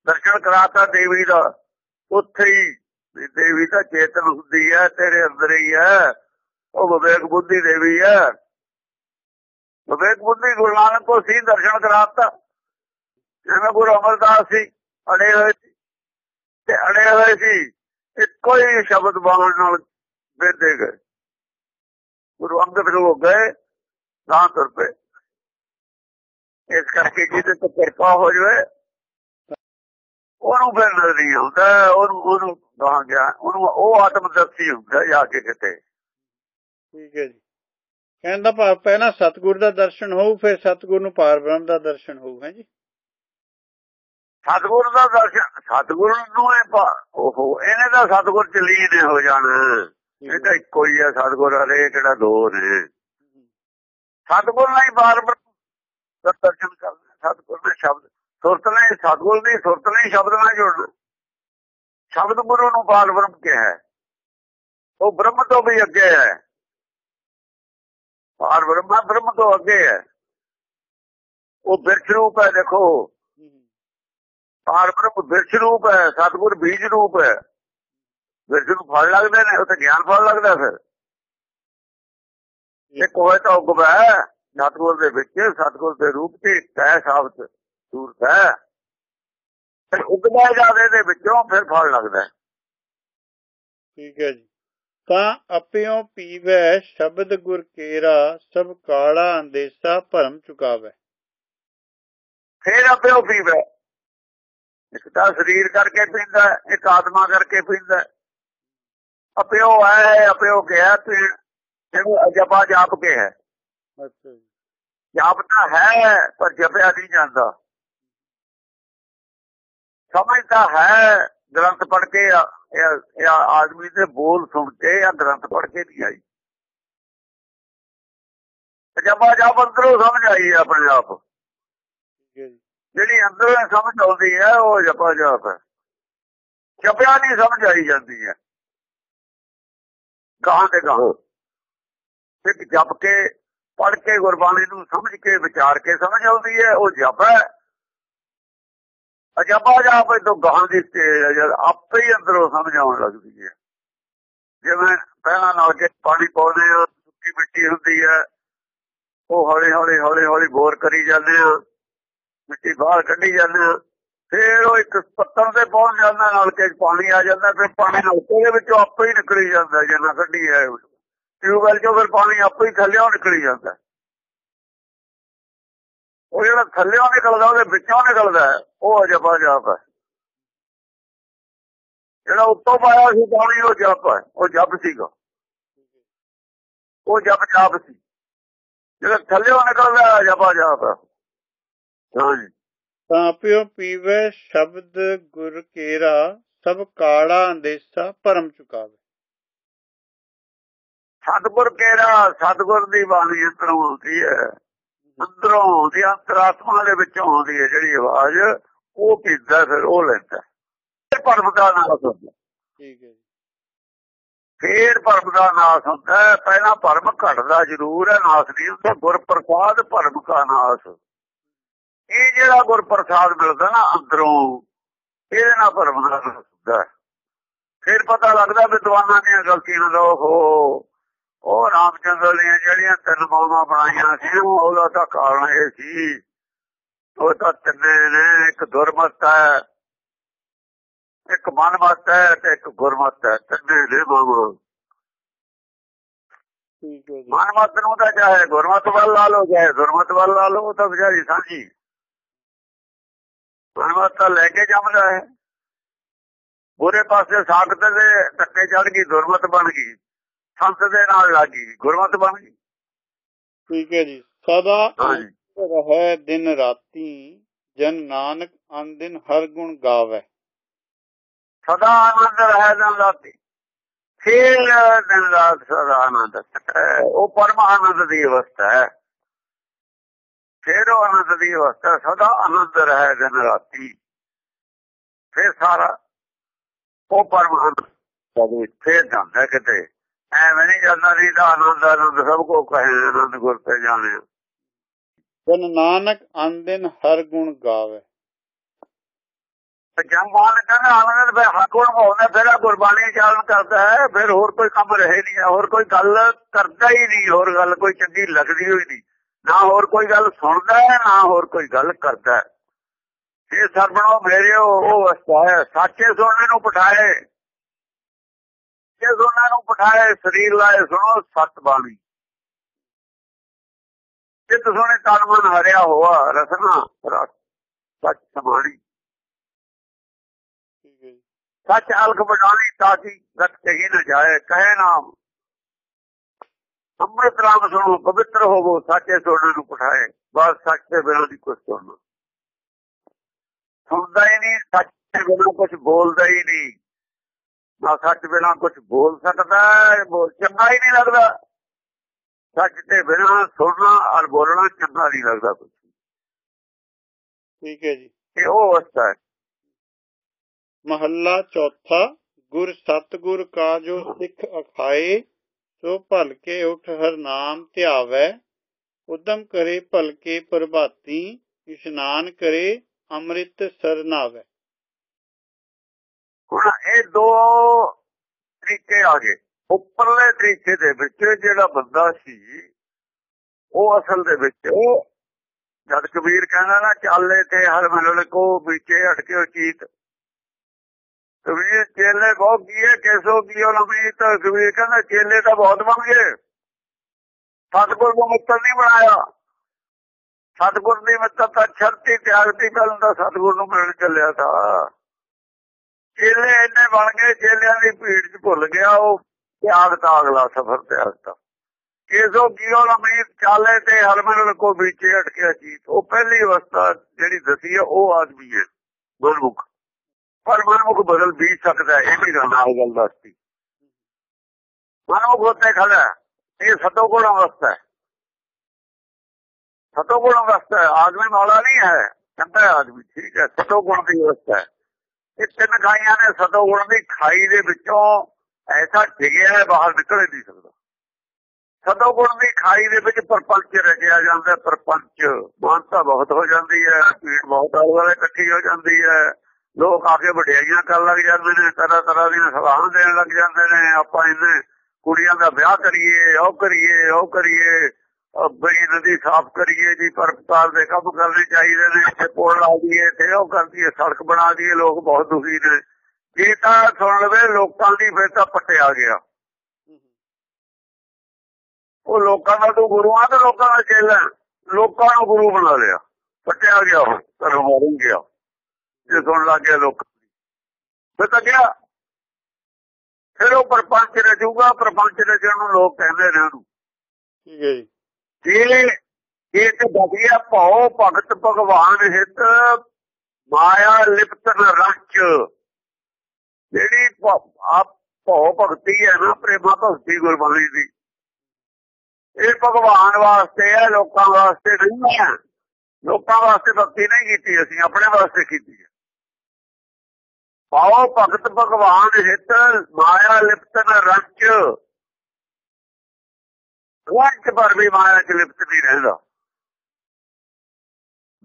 ਦਰਸ਼ਨ ਕਰਾਤਾ ਦੇਵੀ ਦਾ। ਉੱਥੇ ਹੀ ਦੇਵੀ ਦਾ ਚੇਤਨ ਹੁੰਦੀ ਹੈ, ਤੇਰੇ ਅੰਦਰ ਹੀ ਹੈ। ਉਹ ਵਿਵੇਕ ਬੁੱਧੀ ਦੇਵੀ ਹੈ। ਵਿਵੇਕ ਬੁੱਧੀ ਗੁਰੂ ਨਾਨਕ ਕੋ ਸੀ, ਦਰਸ਼ਨ ਕਰਾਤਾ। ਜਿਵੇਂ ਗੁਰੂ ਅਮਰਦਾਸ ਸੀ ਅੜੇ ਹੋਏ ਸੀ, ਤੇ ਅੜੇ ਹੋਏ ਸੀ, ਇੱਕੋ ਹੀ ਸ਼ਬਦ ਬਾਣ ਨਾਲ ਵੇਦੇ ਗਏ। ਗੁਰੂ ਅੰਗਦ ਨੂੰ ਗਏ, ਨਾ ਤੁਰ ਪਏ। ਇਸ ਕਰਕੇ ਜਿਹਦੇ ਤੇ ਕਿਰਪਾ ਹੋ ਜਾਵੇ, ਉਹਨੂੰ ਫਿਰ ਨਜ਼ਰ ਨਹੀਂ ਆਉਂਦਾ, ਉਹਨੂੰ ਉਹਨੂੰ ਗਾਂ ਗਿਆ, ਉਹਨੂੰ ਉਹ ਆਤਮਦਰਸ਼ੀ ਹੁੰਦਾ ਜਾ ਕੇ ਕਿਤੇ। ਠੀਕ ਹੈ ਜੀ। ਕਹਿੰਦਾ ਭਾਵ ਪਹਿਲਾਂ ਸਤਗੁਰ ਦਾ ਦਰਸ਼ਨ ਹੋਊ ਫਿਰ ਸਤਗੁਰ ਨੂੰ ਪਾਰ ਬ੍ਰਹਮ ਦਾ ਦਰਸ਼ਨ ਹੋਊ ਹੈ ਜੀ? ਸਤਗੁਰ ਦਾ ਦਰਸ਼ਨ ਸਤਗੁਰ ਨੂੰ ਇਹ ਓਹੋ ਇਹਨੇ ਤਾਂ ਸਤਗੁਰ ਚ ਲੀਨ ਹੋ ਜਾਣਾ। ਇਹ ਤਾਂ ਇੱਕੋ ਹੀ ਹੈ ਸਤਗੁਰ ਹਰੇ ਕਿਹੜਾ ਦੋ ਨੇ। ਸਤਗੁਰ ਨਾਲ ਹੀ ਬਾਰ ਬਾਰ ਦਰਸ਼ਨ ਕਰਨਾ ਸਤਗੁਰ ਦੇ ਸ਼ਬਦ ਸੁਰਤ ਨਾਲ ਸਤਗੁਰ ਦੀ ਸੁਰਤ ਨਾਲ ਸ਼ਬਦ ਨਾਲ ਜੁੜਨਾ ਸ਼ਬਦ ਗੁਰੂ ਨੂੰ ਬਾਲ ਬ੍ਰਹਮ ਕਿਹਾ ਉਹ ਬ੍ਰਹਮ ਤੋਂ ਵੀ ਅੱਗੇ ਹੈ। ਬਾਲ ਬ੍ਰਹਮ ਬ੍ਰਹਮ ਤੋਂ ਅੱਗੇ ਹੈ। ਉਹ ਬਿਰਛ ਰੂਪ ਹੈ ਦੇਖੋ। ਬਾਲ ਬ੍ਰਹਮ ਬਿਰਛ ਰੂਪ ਹੈ ਸਤਗੁਰ ਬੀਜ ਰੂਪ ਹੈ। ਬਿਰਛ ਨੂੰ ਫਲ ਲੱਗਦੇ ਨੇ ਉੱਥੇ ਗਿਆਨ ਫਲ ਲੱਗਦਾ ਫਿਰ। ਇੱਕ ਹੋਏ ਤਾਂ ਉਗਵੈ ਸਤਗੁਰ ਦੇ ਵਿੱਚ ਸਤਗੁਰ ਦੇ ਰੂਪ ਤੇ ਤੈ ਸ਼ਬਦ ਸੂਰਤ ਹੈ। ਫਿਰ ਉਗਦਾ ਜਾਵੇ ਦੇ ਵਿੱਚੋਂ ਫਿਰ ਫਲ ਲੱਗਦਾ। ਠੀਕ ਹੈ ਜੀ। ਤਾਂ ਅਪਿਓ ਪੀਵੈ ਸ਼ਬਦ ਗੁਰ ਕੇਰਾ ਸਭ ਕਾਲਾ ਅੰਦੇਸਾ ਭਰਮ ਚੁਕਾਵੇ। ਫਿਰ ਆਪਿਓ ਪੀਵੇ। ਇੱਕ ਤਾਂ ਸਰੀਰ ਕਰਕੇ ਪੀਂਦਾ ਇੱਕ ਆਤਮਾ ਕਰਕੇ ਪੀਂਦਾ। ਹੈ। ਆਪਿਓ ਹੈ ਆਪਿਓ ਗਿਆ ਤੇ ਇਹਨੂੰ ਜਪਾ ਜਾਪ ਕੇ ਹੈ। ਅੱਛਾ ਜਾਪ ਤਾਂ ਹੈ ਪਰ ਜਪਿਆ ਨਹੀਂ ਜਾਂਦਾ। ਸਮਝਦਾ ਹੈ ਗ੍ਰੰਥ ਪੜ੍ਹ ਕੇ ਇਹ ਇਹ ਆਦਮੀ ਦੇ ਬੋਲ ਸੁਣ ਕੇ ਜਾਂ ਗ੍ਰੰਥ ਪੜ੍ਹ ਕੇ ਨਹੀਂ ਆਈ। ਜਪਾ ਜਾਪ ਅੰਦਰੋਂ ਸਮਝ ਆਈ ਹੈ ਆਪਣੇ ਆਪ। ਜੀ। ਜਿਹੜੀ ਅੰਦਰੋਂ ਸਮਝ ਆਉਂਦੀ ਹੈ ਉਹ ਜਪਾ ਜਾਪ ਹੈ। ਜਪਿਆ ਨਹੀਂ ਸਮਝ ਆਈ ਜਾਂਦੀ ਹੈ। ਗਾਹਾਂ ਤੇ ਗਾਹਾਂ। ਇੱਕ ਜਪ ਕੇ ਪੜ ਕੇ ਗੁਰਬਾਣੀ ਨੂੰ ਸਮਝ ਕੇ ਵਿਚਾਰ ਕੇ ਸਮਝ ਆਉਂਦੀ ਹੈ ਉਹ ਜਪ ਹੈ। ਅਜਪਾ ਜਾਪ ਤੋਂ ਗਾਹਾਂ ਦੀ ਸਟੇਜ ਹੈ ਜਦ ਆਪੇ ਹੀ ਅੰਦਰੋਂ ਸਮਝ ਆਉਣ ਲੱਗਦੀ ਹੈ। ਜਿਵੇਂ ਪਹਿਲਾਂ ਨਾਲ ਕੇ ਪਾਣੀ ਪਾਉਂਦੇ ਆ, ਸੁੱਕੀ ਮਿੱਟੀ ਹੁੰਦੀ ਹੈ, ਉਹ ਹੌਲੀ ਹੌਲੀ ਹੌਲੀ ਹੌਲੀ ਬੋਰ ਕਰੀ ਜਾਂਦੇ ਆ, ਮਿੱਟੀ ਬਾਹਰ ਕੱਢੀ ਜਾਂਦੇ ਆ, ਫਿਰ ਉਹ ਇੱਕ ਪੱਤਣ ਤੇ ਪਹੁੰਚ ਜਾਂਦਾ, ਨਾਲ ਕੇ ਪਾਣੀ ਆ ਜਾਂਦਾ, ਫਿਰ ਪਾਣੀ ਨਲਕੇ ਦੇ ਵਿੱਚੋਂ ਆਪੇ ਹੀ ਨਿਕਲੀ ਜਾਂਦਾ ਜਿੰਨਾ ਕੱਢੀ ਹੈ ਟਿਊਬਵੈਲ ਚੋਂ ਫਿਰ ਪਾਣੀ ਆਪੇ ਹੀ ਥੱਲੇੋਂ ਨਿਕਲੀ ਜਾਂਦਾ। ਉਹ ਜਿਹੜਾ ਥੱਲੇੋਂ ਨਿਕਲਦਾ ਉਹਦੇ ਵਿੱਚੋਂ ਨਿਕਲਦਾ ਉਹ ਜਪਾ ਜਾਪ ਹੈ। ਜਿਹੜਾ ਉੱਤੋਂ ਪਾਇਆ ਸੀ ਪਾਣੀ ਉਹ ਜਪ ਹੈ ਉਹ ਜਪ ਸੀਗਾ। ਉਹ ਜਪ ਜਾਪ ਸੀ। ਜਿਹੜਾ ਥੱਲੇੋਂ ਨਿਕਲਦਾ ਜਪਾ ਜਾਪ ਹੈ। ਹਾਂਜੀ ਤਾਂ ਅਪਿਓ ਪੀਵੈ ਸ਼ਬਦ ਗੁਰ ਕੇਰਾ ਸਭ ਕਾਲਾ ਅੰਦੇਸਾ ਭਰਮ ਚੁਕਾਵੇ। ਸਤਿਗੁਰ ਕਿਹੜਾ ਸਤਿਗੁਰ ਦੀ ਬਾਣੀ ਅੰਦਰੋਂ ਆਉਂਦੀ ਹੈ। ਅੰਦਰੋਂ ਆਉਂਦੀ ਅੰਤਰਾਤਮਾ ਦੇ ਵਿੱਚੋਂ ਆਉਂਦੀ ਹੈ ਜਿਹੜੀ ਆਵਾਜ਼ ਉਹ ਪੀਂਦਾ ਫਿਰ ਉਹ ਲੈਂਦਾ। ਇਹ ਪਰਮ ਦਾ ਨਾਸ ਹੁੰਦਾ। ਠੀਕ ਹੈ ਫੇਰ ਪਰਮ ਦਾ ਨਾਸ ਹੁੰਦਾ। ਪਹਿਲਾਂ ਪਰਮ ਘਟਦਾ ਜ਼ਰੂਰ ਹੈ ਨਾਸ ਨਹੀਂ ਹੁੰਦਾ। ਗੁਰ ਪ੍ਰਸਾਦ ਪਰਮ ਕਾ ਨਾਸ। ਇਹ ਜਿਹੜਾ ਗੁਰ ਪ੍ਰਸਾਦ ਮਿਲਦਾ ਨਾ ਅੰਦਰੋਂ ਇਹਦੇ ਨਾਲ ਪਰਮ ਦਾ ਨਾਸ ਹੁੰਦਾ। ਫਿਰ ਪਤਾ ਲੱਗਦਾ ਵਿਦਵਾਨਾਂ ਦੀਆਂ ਗਲਤੀਆਂ ਦਾ ਉਹ ਉਹ ਰਾਮਚੰਦਰ ਦੀਆਂ ਜਿਹੜੀਆਂ ਤਿੰਨ ਬਾਵਾਂ ਬਣਾਈਆਂ ਸੀ ਉਹ- ਉਹਦਾ ਤਾਂ ਕਾਰਨ ਇਹ ਸੀ ਉਹ ਤਾਂ ਤਿੰਨੇ ਨੇ ਇੱਕ ਦੁਰਮਤ ਹੈ ਇੱਕ ਮਨਮਤ ਹੈ ਤੇ ਇੱਕ ਗੁਰਮਤ ਹੈ ਤਿੰਨੇ ਨੇ ਬਾਵਾਂ ਠੀਕ ਹੈ ਜੀ। ਮਨਮਤ ਨੂੰ ਤਾਂ ਚਾਹੇ ਗੁਰਮਤ ਵੱਲ ਲਾ ਲਓ ਚਾਹੇ ਦੁਰਮਤ ਵੱਲ ਲਾ ਲਓ ਉਹ ਤਾਂ ਵਿਚਾਰੀ ਸਾਂਝੀ। ਮਨਮਤ ਤਾਂ ਲੈ ਕੇ ਜੰਮਦਾ ਹੈ। ਬੁਰੇ ਪਾਸੇ ਸਾਖਤ ਦੇ ਟੱਕੇ ਚੜ ਗਈ ਦੁਰਮਤ ਬਣ ਗਈ। ਸੰਤ ਦੇ ਨਾਲ ਲੱਗੀ ਗੁਰਮਤ ਬਣ ਗਈ। ਠੀਕ ਹੈ ਜੀ। ਸਦਾ ਹਾਂਜੀ। ਅੰਤਰ ਹੈ ਦਿਨ ਰਾਤੀ ਜਨ ਨਾਨਕ ਅਨ ਦਿਨ ਹਰ ਗੁਣ ਗਾਵੇ। ਸਦਾ ਆਨੰਦ ਰਹੇ ਦਿਨ ਰਾਤੀ। ਫੇਰ ਦਿਨ ਰਾਤ ਸਦਾ ਆਨੰਦ। ਉਹ ਪਰਮ ਆਨੰਦ ਦੀ ਅਵਸਥਾ ਹੈ। ਫੇਰ ਉਹ ਆਨੰਦ ਦੀ ਅਵਸਥਾ ਸਦਾ ਆਨੰਦ ਰਹੇ ਦਿਨ ਰਾਤੀ। ਫੇਰ ਸਾਰਾ ਉਹ ਪਰਮ ਆਨੰਦ ਦੇ ਵਿੱਚ ਫੇਰ ਜਾਂਦਾ ਕਿਤੇ। ਐਵੇਂ ਨਹੀਂ ਜਾਂਦਾ ਨਹੀਂ ਤਾਂ ਆਨੰਦ ਆਨੰਦ ਸਭ ਕੋ ਕਹੇ ਆਨੰਦ ਗੁਰ ਤੇ ਜਾਣੇ ਜਨ ਨਾਨਕ ਅਨ ਦਿਨ ਹਰ ਗੁਣ ਗਾਵੇ। ਜੰਮਾਨ ਕਹਿੰਦਾ ਆਨੰਦ ਫਿਰ ਹਕੂਣ ਹੋਉਂਦਾ ਫਿਰ ਗੁਰਬਾਣੀ ਚਾਲਨ ਕਰਦਾ ਹੈ ਫਿਰ ਹੋਰ ਕੋਈ ਕੰਮ ਰਹੇ ਨਹੀਂ ਹੋਰ ਕੋਈ ਗੱਲ ਕਰਦਾ ਹੀ ਨਹੀਂ ਹੋਰ ਗੱਲ ਕੋਈ ਚੰਗੀ ਲੱਗਦੀ ਹੋਈ ਨਹੀਂ। ਨਾ ਹੋਰ ਕੋਈ ਗੱਲ ਸੁਣਦਾ ਹੈ ਨਾ ਹੋਰ ਕੋਈ ਗੱਲ ਕਰਦਾ ਹੈ। ਇਹ ਸਰਬਣੋ ਮੇਰੇ ਉਹ ਹੈ ਸਾਚੇ ਸੁਣਨੇ ਨੂੰ ਪਠਾਏ। ਜੇ ਸੁਣਨੇ ਨੂੰ ਪਠਾਏ ਸਰੀਰ ਲਾਏ ਸੁਣੋ ਸਤ ਬਾਣੀ। ਚਿੱਤ ਸੁਣੇ ਤਨ ਮਨ ਹਰਿਆ ਹੋਆ ਰਸਨਾ ਰਸ ਸੱਚ ਸਮਾਣੀ। ਸੱਚ ਅਲਖ ਬਟਾਣੀ ਤਾਕੀ ਰਖ ਕਹੀ ਨਾ ਜਾਏ ਕਹੇ ਨਾਮ। ਅੰਮ੍ਰਿਤ ਰਾਮ ਸੁਣੋ ਪਵਿੱਤਰ ਹੋਵੋ ਸੱਚੇ ਸੁਣਨ ਨੂੰ ਪਠਾਏ ਬਸ ਸੱਚ ਦੇ ਬਿਨਾਂ ਦੀ ਕੁਝ ਸੁਣਨਾ। ਸੁਣਦਾ ਹੀ ਨਹੀਂ ਸੱਚ ਦੇ ਬਿਨਾਂ ਕੁਝ ਬੋਲਦਾ ਹੀ ਨਹੀਂ। ਸੱਚ ਬਿਨਾਂ ਕੁਝ ਬੋਲ ਸਕਦਾ ਬੋਲ ਚੰਗਾ ਹੀ ਨਹੀਂ ਲੱਗਦਾ। ਸੱਚ ਦੇ ਬਿਨਾਂ ਸੁਣਨਾ ਔਰ ਬੋਲਣਾ ਚੰਗਾ ਨਹੀਂ ਲੱਗਦਾ ਕੁਝ ਠੀਕ ਹੈ ਜੀ। ਇਹ ਉਹ ਅਵਸਥਾ ਹੈ। ਮਹੱਲਾ ਚੌਥਾ ਗੁਰ ਸਤਗੁਰ ਕਾ ਜੋ ਸਿੱਖ ਅਖਾਏ ਸੋ ਭਲ ਕੇ ਉਠ ਹਰ ਨਾਮ ਧਿਆਵੈ। ਉਦਮ ਕਰੇ ਭਲ ਕੇ ਪ੍ਰਭਾਤੀ ਇਸ਼ਨਾਨ ਕਰੇ ਅੰਮ੍ਰਿਤ ਸਰਨਾਵੈ ਹੁਣ ਇਹ ਦੋ ਤਰੀਕੇ ਆ ਗਏ। ਉੱਪਰਲੇ ਤਰੀਕੇ ਦੇ ਵਿੱਚ ਜਿਹੜਾ ਬੰਦਾ ਸੀ, ਉਹ ਅਸਲ ਦੇ ਵਿੱਚ ਜਦ ਕਬੀਰ ਕਹਿੰਦਾ ਨਾ, ਚਾਲੇ ਤੇ ਹਰ ਮਨਲ ਕੋ ਵਿਚੇ ਹਟਕੇ ਚੀਤ। ਕਬੀਰ ਚੇਲੇ ਬਹੁਤ ਕੀਏ, ਕਿਸੋ ਕੀਓ ਲਮੀਤ ਕਬੀਰ ਕਹਿੰਦਾ ਚੇਲੇ ਤਾਂ ਬਹੁਤ ਬਣ ਗਏ। ਸਤਗੁਰ ਨੂੰ ਮਿੱਤਰ ਨਹੀਂ ਬਣਾਇਆ। ਸਤਗੁਰ ਦੀ ਮਿੱਤਰਤਾ ਛਰਤੀ ਤਿਆਗਤੀ, ਪਹਿਲਾਂ ਤਾਂ ਸਤਗੁਰ ਨੂੰ ਮਿਲਣ ਚੱਲਿਆ ਤਾ। ਚੇਲੇ ਇੰਨੇ ਬਣ ਗਏ, ਚੇਲਿਆਂ ਦੀ ਭੀੜ 'ਚ ਭੁੱਲ ਗਿਆ ਉਹ ਤਿਆਗ ਤਿਆਗਤਾ ਅਗਲਾ ਸਫ਼ਰ ਤਿਆਗਤਾ ਕਿਸੋ ਕੀਓ ਲਮੀਤ ਚਾਲੇ ਤੇ ਹਰਮਨ ਕੋ ਵਿਚੇ ਅਟਕਿਆ ਚੀਤ ਉਹ ਪਹਿਲੀ ਅਵਸਥਾ ਜਿਹੜੀ ਦਸੀ ਹੈ ਉਹ ਆਦਮੀ ਹੈ, ਗੁਰਮੁਖ। ਪਰ ਮਨਮੁਖ ਬਦਲ ਵੀ ਸਕਦਾ ਇਹ ਵੀ ਗੱਲ ਨਾਲ ਗੱਲ ਦੱਸਦੀ ਮਨਮੁਖ ਉੱਤੇ ਖੜਾ ਇਹ ਸਤੋ ਗੁਣ ਅਵਸਥਾ ਹੈ। ਸਤੋ ਗੁਣ ਅਵਸਥਾ ਹੈ, ਆਦਮੀ ਮੌਲਾ ਨਹੀਂ ਹੈ ਕਹਿੰਦਾ ਆਦਮੀ, ਠੀਕ ਹੈ ਸਤੋ ਗੁਣ ਦੀ ਅਵਸਥਾ ਹੈ। ਇਹ ਤਿੰਨ ਖਾਈਆਂ ਨੇ ਸਤੋ ਦੀ ਖਾਈ ਦੇ ਵਿੱਚੋਂ ਐਸਾ ਡਿਗਿਆ ਬਾਹਰ ਨਿਕਲ ਨਹੀਂ ਸਕਦਾ। ਸਤੋ ਦੀ ਖਾਈ ਦੇ ਵਿੱਚ ਪਰਪੰਚ ਰਚਿਆ ਜਾਂਦਾ ਪਰਪੰਚ। ਮਾਨਤਾ ਬਹੁਤ ਹੋ ਜਾਂਦੀ ਹੈ, ਭੀੜ ਬਹੁਤ ਆਲੇ ਵਾਲੇ ਇਕੱਠੀ ਹੋ ਜਾਂਦੀ ਹੈ। ਲੋਕ ਆ ਕੇ ਵਡਿਆਈਆਂ ਕਰਨ ਲੱਗ ਜਾਂਦੇ ਨੇ, ਤਰ੍ਹਾਂ ਤਰ੍ਹਾਂ ਦੀਆਂ ਸਲਾਹਾਂ ਦੇਣ ਲੱਗ ਜਾਂਦੇ ਨੇ। ਆਪਾਂ ਇਹਨੇ ਕੁੜੀਆਂ ਦਾ ਵਿਆਹ ਕਰੀਏ, ਉਹ ਕਰੀਏ ਉਹ ਕਰੀਏ। ਬਈ ਨਦੀ ਸਾਫ਼ ਕਰੀਏ ਜੀ ਪਰਪਤਾਲ ਦੇ ਕੰਮ ਕਰਨੇ ਚਾਹੀਦੇ ਨੇ, ਇੱਥੇ ਪੁਲ ਲਾ ਦਈਏ ਤੇ ਉਹ ਕਰ ਦਈਏ, ਸੜਕ ਬਣਾ ਦਈਏ, ਲੋਕ ਬਹੁਤ ਦੁਖੀ ਨੇ। ਇਹ ਤਾਂ ਸੁਣ ਲਵੇ, ਲੋਕਾਂ ਦੀ ਫਿਰ ਤਾਂ ਪੱਟਿਆ ਗਿਆ। ਉਹ ਲੋਕਾਂ ਦਾ ਤੂੰ ਗੁਰੂ ਆ ਤੇ ਲੋਕਾਂ ਦਾ ਚੇਲਾ ਲੋਕਾਂ ਨੂੰ ਗੁਰੂ ਬਣਾ ਲਿਆ। ਪੱਟਿਆ ਗਿਆ ਉਹ ਘਰੋਂ ਮਾਰਨ ਗਿਆ। ਜੇ ਸੁਣ ਲੱਗ ਗਿਆ ਲੋਕ। ਫਿਰ ਤਾਂ ਗਿਆ ਫਿਰ ਉਹ ਪਰਪੰਚ ਰਚੂਗਾ, ਪਰਪੰਚ ਰਚਣ ਨੂੰ ਲੋਕ ਕਹਿੰਦੇ ਨੇ ਉਹਨੂੰ। ਠੀਕ ਹੈ ਜੀ। ਇਹ ਇਹ ਤੇ ਭਉ ਭਗਤ ਭਗਵਾਨ ਹਿਤ ਮਾਇਆ ਲਿਪਤ ਰਚ। ਜਿਹੜੀ ਆਪ ਭਉ ਭਗਤੀ ਹੈ ਨਾ, ਪ੍ਰੇਮਾ ਭਗਤੀ ਗੁਰਬਾਣੀ ਦੀ। ਇਹ ਭਗਵਾਨ ਵਾਸਤੇ ਹੈ, ਲੋਕਾਂ ਵਾਸਤੇ ਨਹੀਂ ਹੈ। ਲੋਕਾਂ ਵਾਸਤੇ ਭਗਤੀ ਨਹੀਂ ਕੀਤੀ ਅਸੀਂ, ਆਪਣੇ ਵਾਸਤੇ ਕੀਤੀ ਹੈ। ਪਾਓ ਭਗਤ ਭਗਵਾਨ ਹਿਤ ਮਾਇਆ ਲਿਪਤ ਰਚ। ਰਚ ਪਰ ਵੀ ਮਾਇਆ ਚ ਲਿਪਤ ਨਹੀਂ ਰਹਿੰਦਾ।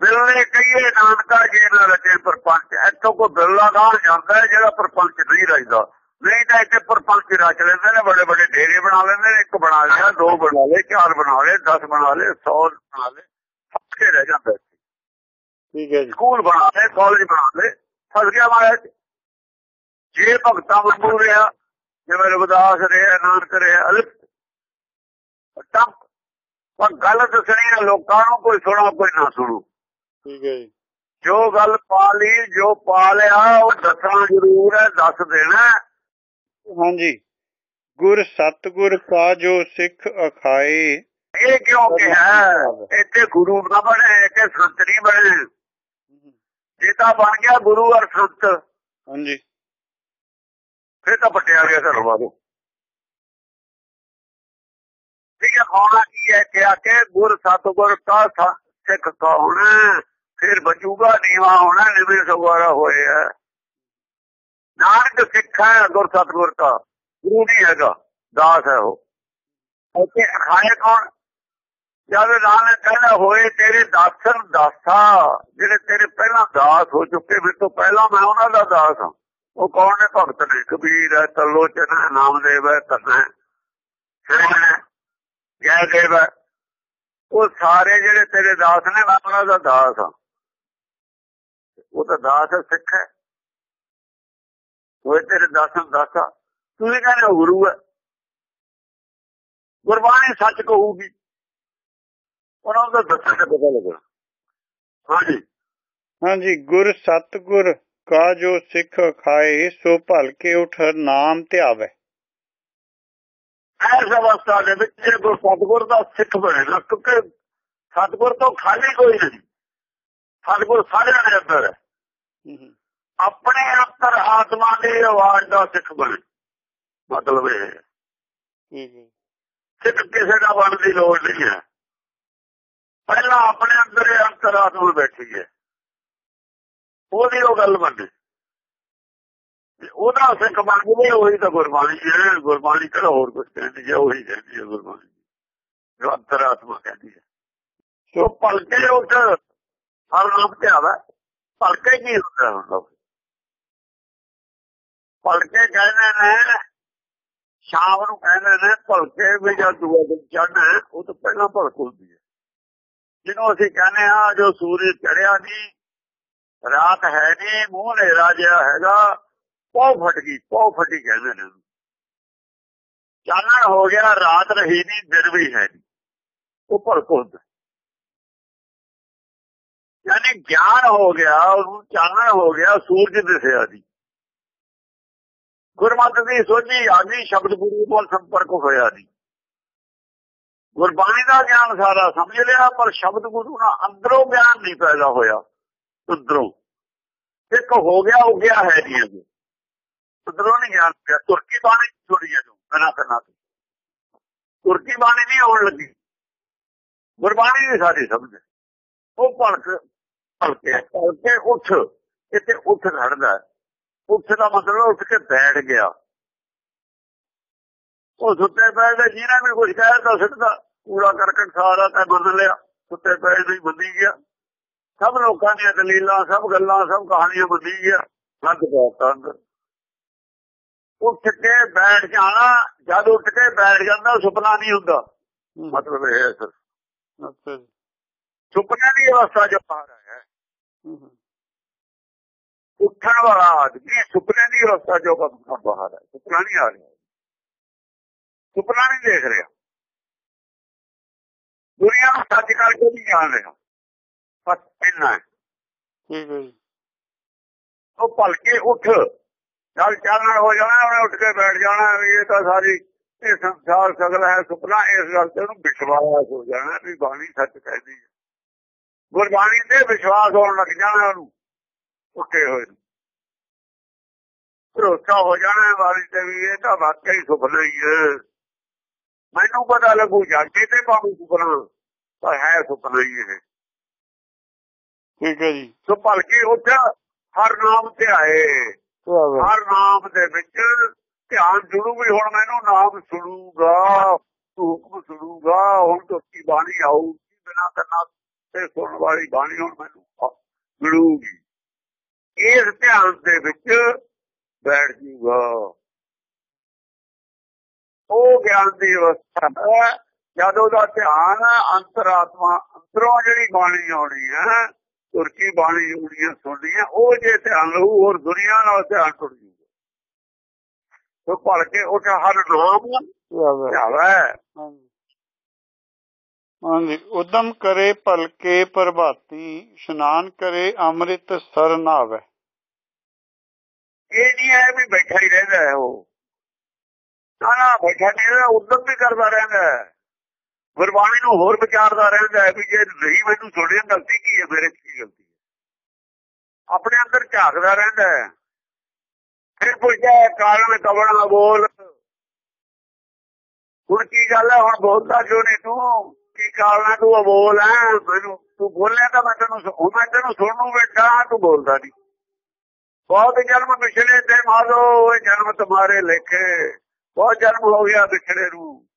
ਬਿਰਲੇ ਕਹੀਏ ਨਾਨਕਾ ਜੀ ਨਾ ਰਚੇ ਪਰਪੰਚ। ਇੱਥੋਂ ਕੋ ਬਿਰਲਾ ਗਾਂ ਜਾਂਦਾ ਜਿਹੜਾ ਪਰਪੰਚ ਨਹੀਂ ਰਚਦਾ ਨਹੀਂ ਤਾਂ ਇੱਥੇ ਪਰਪੰਚ ਰਚ ਲੈਂਦੇ ਨੇ ਬੜੇ ਬੜੇ ਢੇਰੇ ਬਣਾ ਲੈਂਦੇ ਨੇ ਇੱਕ ਬਣਾ ਲਿਆ ਦੋ ਬਣਾ ਲਏ ਚਾਰ ਬਣਾ ਲਏ 10 ਬਣਾ ਲਏ 100 ਬਣਾ ਲਏ ਫਸ ਕੇ ਰਹਿ ਜਾਂਦਾ ਠੀਕ ਹੈ ਜੀ। ਸਕੂਲ ਬਣਾ ਲਏ ਕਾਲਜ ਬਣਾ ਲਏ ਫਸ ਗਿਆ ਮਾਇਆ ਜੇ ਭਗਤਾਂ ਵਾਂਗੂ ਰਿਹਾ ਜਿਵੇਂ ਰਵਿਦਾਸ ਰਿਹਾ ਨਾਨਕ ਰਿਹਾ ਅਲਿਪ ਟੰਪ। ਪਰ ਗੱਲ ਦੱਸਣੀ ਹੈ ਲੋਕਾਂ ਨੂੰ ਕੋਈ ਸੁਣਾ ਕੋਈ ਨਾ ਸੁਣੋ। ਠੀਕ ਹੈ ਜੀ। ਜੋ ਗੱਲ ਪਾ ਲਈ ਜੋ ਪਾ ਲਿਆ ਉਹ ਦੱਸਣਾ ਜ਼ਰੂਰ ਹੈ ਦੱਸ ਦੇਣਾ ਹਾਂਜੀ। ਗੁਰ ਸਤਗੁਰ ਕਾ ਜੋ ਸਿੱਖ ਅਖਾਏ। ਇਹ ਕਿਉਂ ਕਿਹਾ ਇੱਥੇ ਗੁਰੂ ਨਾ ਬਣੇ ਕਿ ਸੰਤ ਨਹੀਂ ਬਣੇ। ਜੇ ਤਾਂ ਬਣ ਗਿਆ ਗੁਰੂ ਅਰ ਸੰਤ। ਹਾਂਜੀ। ਫਿਰ ਤਾਂ ਪੱਟਿਆ ਗਿਆ ਬਾਹਰੋਂ ਠੀਕ ਹੋਣਾ ਕੀ ਹੈ ਕਿ ਆਕੇ ਗੁਰ ਸਤਗੁਰ ਕਾ ਸਿੱਖ ਕੌਣ ਫਿਰ ਬਚੂਗਾ ਨੀਵਾ ਹੋਣਾ, ਨਿਵੇਂ ਸਗਵਾਰਾ ਹੋਇਆ ਨਾਨਕ ਸਿੱਖ ਹੈ ਗੁਰ ਸਤਗੁਰ ਦਾ ਗੁਰੂ ਨਹੀਂ ਹੈਗਾ, ਦਾਸ ਹੈ ਉਹ। ਉੱਥੇ ਅਖਾਏ ਕੌਣ? ਜਦ ਨਾਲ ਕਹਿੰਦਾ, ਹੋਏ ਤੇਰੇ ਦਾਸਨ ਦਾਸਾ, ਜਿਹੜੇ ਤੇਰੇ ਪਹਿਲਾਂ ਦਾਸ ਹੋ ਚੁੱਕੇ, ਮੇਰੇ ਤੋਂ ਪਹਿਲਾਂ ਮੈਂ ਉਹਨਾਂ ਦਾ ਦਾਸ ਹਾਂ। ਉਹ ਕੌਣ ਨੇ? ਭਗਤ ਨੇ। ਕਬੀਰ ਹੈ, ਤਲੋਚਨ ਹੈ, ਨਾਮਦੇਵ ਹੈ ਤਨ ਹੈ। ਜੈ ਦੇਵ ਹੈ ਉਹ ਸਾਰੇ ਜਿਹੜੇ ਤੇਰੇ ਦਾਸ ਨੇ, ਮੈਂ ਉਹਨਾਂ ਦਾ ਦਾਸ ਹਾਂ। ਉਹ ਤਾਂ ਦਾਸ ਸਿੱਖ ਹੈ। ਉਹ ਤੇਰੇ ਦਾਸਨ ਦਾਸਾ ਤੁਸੀਂ ਕਹਿੰਦੇ ਗੁਰੂ ਹੈ। ਗੁਰਬਾਣੀ ਸੱਚ ਕਹੂਗੀ। ਉਹਨਾਂ ਦਾ ਦੱਸਣ ਦਾ ਪਤਾ ਲੱਗਣਾ। ਹਾਂਜੀ। ਹਾਂਜੀ, ਗੁਰ ਸਤਗੁਰ ਕਾ ਜੋ ਸਿੱਖ ਖਾਏ, ਸੋ ਭਲ ਕੇ ਉਠ ਨਾਮ ਧਿਆਵੇ। ਐਸ ਅਵਸਥਾ ਦੇ ਵਿੱਚ ਜੇ ਗੁਰ ਸਤਗੁਰ ਦਾ ਸਿੱਖ ਬਣੇਗਾ ਕਿਉਂਕਿ ਸਤਗੁਰ ਤੋਂ ਖਾਲੀ ਕੋਈ ਨਹੀਂ। ਸਤਗੁਰ ਸਾਰਿਆਂ ਦੇ ਅੰਦਰ ਹੈ। ਆਪਣੇ ਅੰਤਰ ਆਤਮਾ ਦੀ ਆਵਾਜ਼ ਦਾ ਸਿੱਖ ਬਣੇ। ਮਤਲਬ ਇਹ ਠੀਕ ਹੈ ਸਿੱਖ ਕਿਸੇ ਦਾ ਬਣਨ ਦੀ ਲੋੜ ਨਹੀਂ ਹੈ। ਪਹਿਲਾਂ ਆਪਣੇ ਅੰਦਰ ਇਹ ਅੰਤਰ ਆਤਮਾ ਬੈਠੀ ਹੈ। ਉਹਦੀ ਉਹ ਗੱਲ ਮੰਨੇ। ਉਹਦਾ ਸਿੱਖ ਬਣ ਉਹੀ ਤਾਂ ਗੁਰਬਾਣੀ ਹੈ। ਗੁਰਬਾਣੀ ਕਿਹੜਾ ਹੋਰ ਕੁਝ ਕਹਿੰਦੀ ਹੈ? ਉਹੀ ਕਹਿੰਦੀ ਹੈ ਗੁਰਬਾਣੀ। ਜੋ ਅੰਤਰ ਕਹਿੰਦੀ ਹੈ। ਸੋ ਪਲਕੇ ਉੱਠ ਹਰ ਨਾਮ ਤੇ ਆਵਾ ਪਲਕੇ ਕੀ ਹੁੰਦਾ ਹੁੰਦਾ ਪਲਕੇ ਕਹਿੰਦੇ ਨੇ, ਸ਼ਾਮ ਨੂੰ ਕਹਿੰਦੇ ਨੇ, ਭਲਕੇ ਵੀ ਜਦ ਦੂਆ ਦਿਨ ਚੜਨਾ ਉਹ ਤੋਂ ਪਹਿਲਾਂ ਭਲਕ ਹੁੰਦੀ ਹੈ। ਜਿਹਨੂੰ ਅਸੀਂ ਕਹਿੰਦੇ ਆ ਜੋ ਸੂਰਜ ਚੜਿਆ ਨਹੀਂ, ਰਾਤ ਹੈ ਨਹੀਂ, ਮੂੰਹ ਹਨੇਰਾ ਜਿਹਾ ਹੈਗਾ ਪੌ ਫਟ ਗਈ ਪੌ ਫਟੀ ਕਹਿੰਦੇ ਨੇ। ਉਹਨੂੰ। ਚਾਨਣ ਹੋ ਗਿਆ, ਰਾਤ ਰਹੀ ਨਹੀਂ, ਦਿਨ ਵੀ ਹੈ ਨਹੀਂ। ਉਹ ਭੜਕੁੰਦ ਯਾਨੀ ਗਿਆਨ ਹੋ ਗਿਆ, ਉਹਨੂੰ ਚਾਨਣ ਹੋ ਗਿਆ, ਸੂਰਜ ਦਿਸਿਆ ਦੀ। ਗੁਰਮਤਿ ਦੀ ਸੋਝੀ ਆਗੀ ਸ਼ਬਦ ਗੁਰੂ ਨਾਲ ਸੰਪਰਕ ਹੋਇਆ ਦੀ। ਗੁਰਬਾਣੀ ਦਾ ਗਿਆਨ ਸਾਰਾ ਸਮਝ ਲਿਆ, ਪਰ ਸ਼ਬਦ ਗੁਰੂ ਨਾਲ ਅੰਦਰੋਂ ਗਿਆਨ ਨਹੀਂ ਪੈਦਾ ਹੋਇਆ, ਅੰਦਰੋਂ। ਇੱਕ ਹੋ ਗਿਆ ਹੋ ਗਿਆ ਹੈ ਨਹੀਂ ਅਜੇ ਨਹੀਂ ਗਿਆਨ ਪਿਆ ਤੁਰਕੀ ਬਾਣੀ ਛੋੜੀ ਜਦੋਂ ਬਣਾ ਕਰਨਾ ਤੁਰਕੀ ਬਾਣੀ ਨਹੀਂ ਆਉਣ ਲੱਗੀ। ਗੁਰਬਾਣੀ ਦੀ ਸਾਡੀ ਸਮਝ ਉਹ ਭਲਕ, ਭਲਕੇ ਭਲਕੇ ਉੱਠ। ਇੱਥੇ ਉੱਠ ਖੜਦਾ ਉੱਠ ਦਾ ਮਤਲਬ ਉੱਠ ਕੇ ਬੈਠ ਗਿਆ। ਉਹ ਸੁੱਤੇ ਪਏ ਦੇ ਜਿਹਨੇ ਵੀ ਕੁਝ ਕਹਿ ਤਾਂ ਸਿੱਧਾ ਕੂੜਾ ਕਰਕਟ ਸਾਰਾ ਤਾਂ ਬਦਲ ਲਿਆ। ਸੁੱਤੇ ਪਏ ਨਹੀਂ ਬੰਦੀ ਗਿਆ। ਸਭ ਲੋਕਾਂ ਦੀਆਂ ਦਲੀਲਾਂ, ਸਭ ਗੱਲਾਂ, ਸਭ ਕਹਾਣੀਆਂ ਬੰਦੀ ਗਿਆ। ਲੱਗ ਪਿਆ ਅੰਦਰ ਉੱਠ ਕੇ ਬੈਠ ਜਾਣਾ ਜਦ ਉੱਠ ਕੇ ਬੈਠ ਜਾਂਦਾ ਸੁਪਨਾ ਨਹੀਂ ਹੁੰਦਾ। ਮਤਲਬ ਇਹ ਹੈ ਸਰ। ਅੱਛਾ ਜੀ। ਸੁਪਨੇ ਦੀ ਅਵਸਥਾ ਜੋ ਬਾਹਰ ਹੂੰ, ਉੱਠਣ ਵਾਲਾ ਆਦਮੀ ਸੁਪਨੇ ਦੀ ਅਵਸਥਾ ਜੋ ਬਾਹਰ ਹੈ। ਸੁਪਨਾ ਨਹੀਂ ਆ ਰਿਹਾ। ਸੁਪਨਾ ਨਹੀਂ ਦੇਖ ਰਿਹਾ। ਦੁਨੀਆ ਨੂੰ ਸੱਚ ਕਰਕੇ ਨਹੀਂ ਜਾਣ ਰਿਹਾ। ਬਸ ਇੰਨਾ ਹੈ। ਠੀਕ ਹੈ ਉਹ ਭਲਕੇ ਉੱਠ। ਚੱਲ ਚਾਨਣ ਹੋ ਜਾਣਾ ਉਹਨੇ ਉੱਠ ਕੇ ਬੈਠ ਜਾਣਾ ਵੀ ਇਹ ਤਾਂ ਸਾਰੀ ਇਹ ਸੰਸਾਰ ਸਗਲ ਹੈ ਸੁਪਨਾ ਇਸ ਗੱਲ ਤੇ ਉਹਨੂੰ ਵਿਸ਼ਵਾਸ ਹੋ ਜਾਣਾ ਵੀ ਬਾਣੀ ਸੱਚ ਕਹਿੰਦੀ ਹੈ। ਗੁਰਬਾਣੀ ਤੇ ਵਿਸ਼ਵਾਸ ਹੋਣ ਲੱਗ ਜਾਣਾ ਉਹਨੂੰ ਉੱਠੇ ਹੋਏ ਭਰੋਸਾ ਹੋ ਜਾਣਾ ਬਾਣੀ ਤੇ ਵੀ ਇਹ ਤਾਂ ਵਾਕਈ ਸੁਪਨਾ ਹੀ ਹੈ। ਮੈਨੂੰ ਪਤਾ ਲੱਗੂ ਜਾਗੇ ਤੇ ਭਾਵੇਂ ਸੁਪਨਾ ਪਰ ਹੈ ਸੁਪਨਾ ਹੀ ਇਹ। ਠੀਕ ਹੈ ਜੀ। ਸੋ ਭਲਕੇ ਉੱਠ ਹਰ ਨਾਮ ਧਿਆਏ ਧਿਆਵੇ ਹਰ ਨਾਮ ਦੇ ਵਿੱਚ ਧਿਆਨ ਜੁੜੂ ਵੀ ਹੁਣ ਮੈਨੂੰ ਨਾਮ ਸੁਣੂਗਾ ਹੁਕਮ ਸੁਣੂਗਾ, ਹੁਣ ਤੋਂ ਬਾਣੀ ਆਊਗੀ, ਬਿਨਾ ਕਰਨਾ ਤੇ ਸੁਣਨ ਵਾਲੀ ਬਾਣੀ ਹੁਣ ਮੈਨੂੰ ਮਿਲੂਗੀ। ਇਸ ਧਿਆਨ ਦੇ ਵਿੱਚ ਬੈਠ ਜੂਗਾ। ਉਹ ਗਿਆਨ ਦੀ ਅਵਸਥਾ ਹੈ, ਜਦ ਉਹਦਾ ਧਿਆਨ ਅੰਤਰਾਤਮਾ, ਅੰਦਰੋਂ ਜਿਹੜੀ ਬਾਣੀ ਆਉਣੀ ਹੈ ਤੁਰਕੀ ਬਾਣੀ ਆਉਣੀਆਂ ਸੁਣਨੀਆਂ ਉਹ ਜੇ ਧਿਆਨ ਲਊ ਹੋਰ ਦੁਨੀਆ ਨਾਲ ਧਿਆਨ ਟੁੱਟ ਜੂਗਾ ਸੋ ਭੜ ਕੇ ਉੱਠ ਹਰ ਨਾਮ ਧਿਆਵੇ ਹਾਂਜੀ। ਉਦਮ ਕਰੇ ਭਲਕੇ ਪ੍ਰਭਾਤੀ ਇਸ਼ਨਾਨ ਕਰੇ ਅੰਮ੍ਰਿਤ ਸਰ ਨਾਵੇ ਇਹ ਨਹੀਂ ਹੈ ਵੀ ਬੈਠਾ ਹੀ ਰਹਿੰਦਾ ਹੈ ਉਹ। ਨਾ ਨਾ ਬੈਠਾ ਨਹੀਂ ਰਹਿੰਦਾ ਉਦਮ ਵੀ ਕਰਦਾ ਰਹਿੰਦਾ ਹੈ। ਗੁਰਬਾਣੀ ਨੂੰ ਹੋਰ ਵਿਚਾਰਦਾ ਰਹਿੰਦਾ ਹੈ ਵੀ ਜੇ ਨਹੀਂ ਮੈਨੂੰ ਸੁਣਿਆ, ਗਲਤੀ ਕੀ ਹੈ ਮੇਰੇ 'ਚ ਕੀ ਗਲਤੀ ਹੈ? ਆਪਣੇ ਅੰਦਰ ਝਾਕਦਾ ਰਹਿੰਦਾ ਹੈ। ਫਿਰ ਪੁੱਛਦਾ ਕਾਰਨ ਕਵਣਾ ਬੋਲ। ਹੁਣ ਕੀ ਗੱਲ ਹੈ? ਹੁਣ ਬੋਲਦਾ ਕਿਉਂ ਨਹੀਂ ਤੂੰ? ਕੀ ਕਾਰਨ ਹੈ ਤੂੰ ਅਬੋਲ ਹੈ? ਮੈਨੂੰ ਤੂੰ ਬੋਲਿਆ ਤਾਂ ਮੈਂ ਤੈਨੂੰ ਮੈਂ ਤੈਨੂੰ ਸੁਣਨ ਨੂੰ ਬੈਠਾ, ਤੂੰ ਬੋਲਦਾ ਨਹੀਂ। ਬਹੁਤ ਜਨਮ ਪਿਛਲੇ ਤੇ ਮਾਰੋ ਇਹ ਜਨਮ ਤੁਹਾਰੇ ਲਿਖੇ। ਬਹੁਤ ਜਨਮ ਹੋ ਗਿਆ ਪਿਛੜੇ ਨੂੰ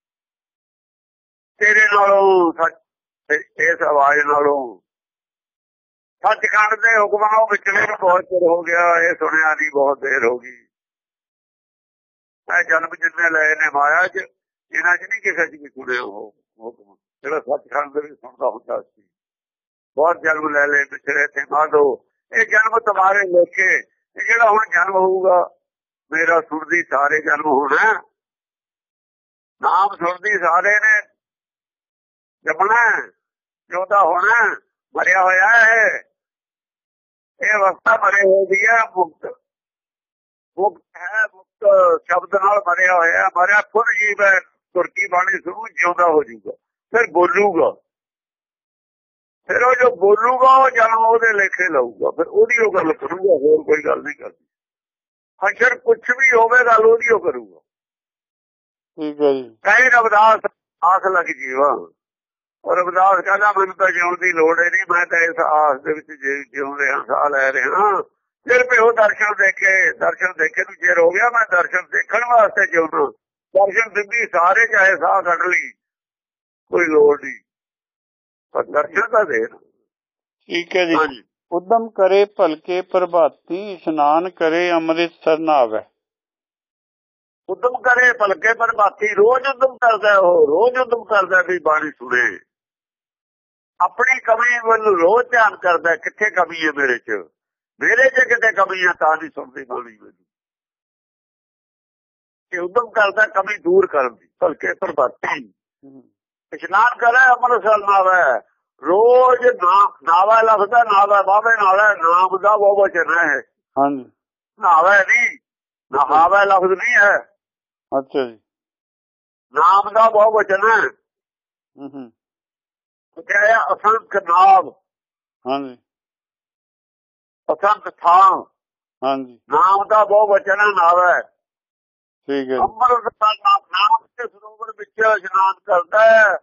ਤੇਰੇ ਨਾਲੋਂ ਸੱਚ ਇਸ ਆਵਾਜ਼ ਨਾਲੋਂ ਸੱਚਖੰਡ ਦੇ ਹੁਕਮਾਂ ਨੂੰ ਵਿਚਲੇ ਬਹੁਤ ਚਿਰ ਹੋ ਗਿਆ, ਇਹ ਸੁਣਿਆ ਨਹੀਂ, ਬਹੁਤ ਦੇਰ ਹੋ ਗਈ। ਇਹ ਜਨਮ ਜਿੰਨੇ ਲਏ ਨੇ ਮਾਇਆ 'ਚ, ਇਹਨਾਂ 'ਚ ਨਹੀਂ ਕਿਸੇ 'ਚ ਵੀ ਸੁਣਿਆ ਉਹ ਹੁਕਮ। ਜਿਹੜਾ ਸੱਚਖੰਡ ਦੇ ਵਿੱਚ ਸੁਣਦਾ ਹੁੰਦਾ ਸੀ। ਬਹੁਤ ਜਨਮ ਲੈ ਲੈ ਪਿਛਲੇ ਤੇ ਮਾਦੋ ਇਹ ਜਨਮ ਤੁਹਾਰੇ ਲਿਖੇ, ਇਹ ਜਿਹੜਾ ਹੁਣ ਜਨਮ ਹੋਊਗਾ, ਮੇਰਾ ਸੁਣਦੀ ਸਾਰੇ ਜਨਮ ਹੋਣਾ। ਨਾਮ ਸੁਣਦੀ ਸਾਰੇ ਨੇ ਜਪਣਾ ਜਿਉਂਦਾ ਹੋਣਾ ਮਰਿਆ ਹੋਇਆ ਹੈ। ਇਹ ਅਵਸਥਾ ਮਰੇ ਹੋਈ ਹੈ ਮੁਕਤ। ਮੁਕਤ ਹੈ ਮੁਕਤ ਸ਼ਬਦ ਨਾਲ ਮਰਿਆ ਹੋਇਆ ਮਰਿਆ ਖੁਦ ਜੀਵ ਹੈ ਤੁਰਕੀ ਬਾਣੀ ਸੁਣੂ ਜਿਉਂਦਾ ਹੋ ਜਾਊਗਾ। ਫਿਰ ਬੋਲੂਗਾ। ਫਿਰ ਉਹ ਜੋ ਬੋਲੂਗਾ ਉਹ ਜਨਮ ਉਹਦੇ ਲੇਖੇ ਲਾਊਗਾ। ਫਿਰ ਉਹਦੀ ਉਹ ਗੱਲ ਕਰੂਗਾ ਹੋਰ ਕੋਈ ਗੱਲ ਨਹੀਂ ਕਰਦੀ। ਹਸ਼ਰ ਕੁਝ ਵੀ ਹੋਵੇ ਗੱਲ ਉਹਦੀ ਉਹ ਕਰੂਗਾ। ਠੀਕ ਹੈ ਜੀ। ਕਹੇ ਰਬਦਾਸ ਆਸ ਲੱਗ ਜੀਵਾ। ਔਰ ਰਬਦਾਸ ਕਹਿੰਦਾ ਮੈਨੂੰ ਤਾਂ ਜਿਉਣ ਦੀ ਲੋੜ ਹੀ ਨਹੀਂ ਮੈਂ ਤਾਂ ਇਸ ਆਸ ਦੇ ਵਿੱਚ ਜੀ- ਜਿਉਂ ਰਿਹਾ ਸਾਹ ਲੈ ਰਿਹਾ ਫਿਰ ਪਿਓ ਦਰਸ਼ਨ ਦੇਖੇ ਦਰਸ਼ਨ ਦੇਖੇ ਨੂੰ ਚਿਰ ਹੋ ਗਿਆ ਮੈਂ ਦਰਸ਼ਨ ਦੇਖਣ ਵਾਸਤੇ ਜਿਉਣਾ ਦਰਸ਼ਨ ਦਿੱਤੀ ਸਾਰੇ ਚਾਹੇ ਸਾਹ ਕੱਢ ਲਈ ਕੋਈ ਲੋੜ ਨਹੀਂ। ਪਰ ਦਰਸ਼ਨ ਤਾਂ ਦੇ ਠੀਕ ਹੈ ਜੀ। ਉਦਮ ਕਰੇ ਭਲਕੇ ਪ੍ਰਭਾਤੀ ਇਸ਼ਨਾਨ ਕਰੇ ਅੰਮ੍ਰਿਤ ਸਰ ਨਾਵੇ ਉਦਮ ਕਰੇ ਭਲਕੇ ਪਰ ਬਾਕੀ ਰੋਜ਼ ਉਦਮ ਕਰਦਾ ਉਹ ਰੋਜ਼ ਉਦਮ ਕਰਦਾ ਵੀ ਬਾਣੀ ਸੁਣੇ। ਆਪਣੀ ਕਮੀ ਵੱਲ ਰੋਜ਼ ਧਿਆਨ ਕਰਦਾ ਕਿੱਥੇ ਕਮੀ ਹੈ ਮੇਰੇ 'ਚ? ਮੇਰੇ 'ਚ ਕਿਤੇ ਕਮੀ ਹੈ? ਤਾਂ ਨਹੀਂ ਸੁਣਦੀ ਬਾਣੀ ਮੈਨੂੰ। ਕਿ ਉਦਮ ਕਰਦਾ ਕਮੀ ਦੂਰ ਕਰਨ ਦੀ ਭਲਕੇ ਪ੍ਰਭਾਤੀ। ਇਸ਼ਨਾਨ ਕਰੇ ਅਮਰ ਸਲ ਨਾਵੇ। ਰੋਜ਼ ਨਾਵਾ ਲਫਜ਼ਾ ਨਾਵਾ ਬਾਬੇ ਨਾਲ ਨਾਮ ਦਾ ਉਹ ਵਚਨ ਹੈ। ਹਾਂਜੀ। ਨਾਵੇ ਨਹੀਂ ਨਹਾਵੇ ਲਫ਼ਜ਼ ਨਹੀਂ ਹੈ। ਅੱਛਾ ਜੀ। ਨਾਮ ਦਾ ਬਹੁ ਵਚਨ ਹੈ। ਹੂੰ ਹੂੰ। ਕਿਹਾ ਅਸੰਖ ਨਾਮ। ਹਾਂਜੀ। ਅਸੰਖ ਥਾਂ। ਹਾਂਜੀ। ਨਾਮ ਦਾ ਬਹੁ ਵਚਨ ਹੈ। ਨਾਵੇ ਠੀਕ ਹੈ ਅੰਮ੍ਰਿਤ ਦਾ ਨਾਮ ਨਾਮ ਦੇ ਸਰੋਵਰ ਵਿੱਚ ਇਸ਼ਨਾਨ ਕਰਦਾ ਹੈ।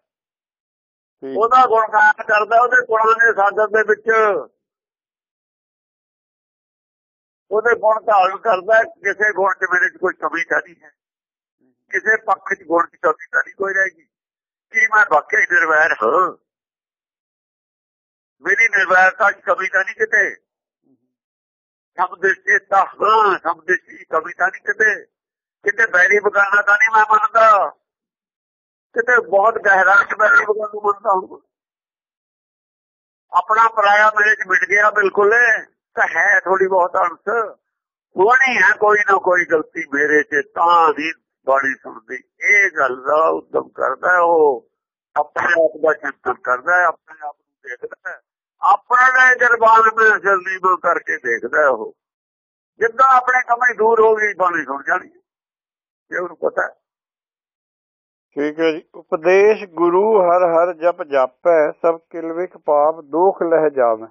ਉਹਦਾ ਗੁਣਗਾਨ ਕਰਦਾ ਉਹਦੇ ਗੁਣਾਂ ਦੇ ਸਾਗਰ ਦੇ ਵਿੱਚ। ਉਹਦੇ ਗੁਣ ਧਾਰਨ ਕਰਦਾ ਕਿਸੇ ਗੁਣ 'ਚ ਮੇਰੇ 'ਚ ਕੋਈ ਕਮੀ ਨਹੀਂ ਹੈ। ਕਿਸੇ ਪੱਖ 'ਚ ਗੁਣ 'ਚ ਕਮੀ ਨਹੀਂ ਕੋਈ ਰਹੇਗੀ ਕੀ ਮੈਂ ਵਾਕਈ ਨਿਰਵੈਰ ਹਾਂ? ਮੇਰੀ ਨਿਰਵੈਰਤਾ 'ਚ ਕਮੀ ਤਾਂ ਨਹੀਂ ਕਿਤੇ। ਸ਼ਬਦ ਚੇਤਾ ਹਾਂ ਸ਼ਬਦ ਦੀ ਕਮੀ ਤਾਂ ਨਹੀਂ ਕਿਤੇ। ਕਿਤੇ ਬੈਰੀ ਬਗਾਨਾ ਤਾਂ ਨਹੀਂ ਮੈਂ ਮੰਨਦਾ। ਕਿਤੇ ਬਹੁਤ ਗਹਿਰਾ ਬੈਰੀ ਬਗਾਨਾ ਮੰਨਦਾ ਹਾਂ ਆਪਣਾ ਪਰਾਇਆ ਮੇਰੇ 'ਚ ਮਿਟ ਗਿਆ ਬਿਲਕੁਲ। ਤਾਂ ਹੈ ਥੋੜੀ ਬਹੁਤ ਅੰਸ਼। ਹੋਣੀ ਹੈ ਕੋਈ ਨਾ ਕੋਈ ਗਲਤੀ ਮੇਰੇ 'ਚ, ਤਾਂ ਦੀ ਬਾਣੀ ਸੁਣਦੀ। ਇਹ ਗੱਲ ਦਾ ਉਦਮ ਕਰਦਾ ਉਹ। ਆਪਣੇ ਆਪ ਦਾ ਚਿੰਤਨ ਕਰਦਾ ਆਪਣੇ ਆਪ ਨੂੰ ਦੇਖਦਾ ਆਪਣੇ ਜਰਬਾਨ ਵਿੱਚ ਜਲਦੀ ਕਰਕੇ ਦੇਖਦਾ ਉਹ। ਜਿੱਦਾਂ ਆਪਣੇ ਕਮਾਈ ਦੂਰ ਹੋ ਗਈ ਬਾਣੀ ਸੁਣ ਜਾਣੀ। ਇਹ ਉਹਨੂੰ ਪਤਾ ਠੀਕ ਹੈ ਜੀ। ਉਪਦੇਸ਼ ਗੁਰੂ ਹਰ ਹਰ ਜਪ ਜਾਪੈ ਸਭ ਕਿਲਵਿਕ ਪਾਪ ਦੁਖ ਲਹਿ ਜਾਵੇ।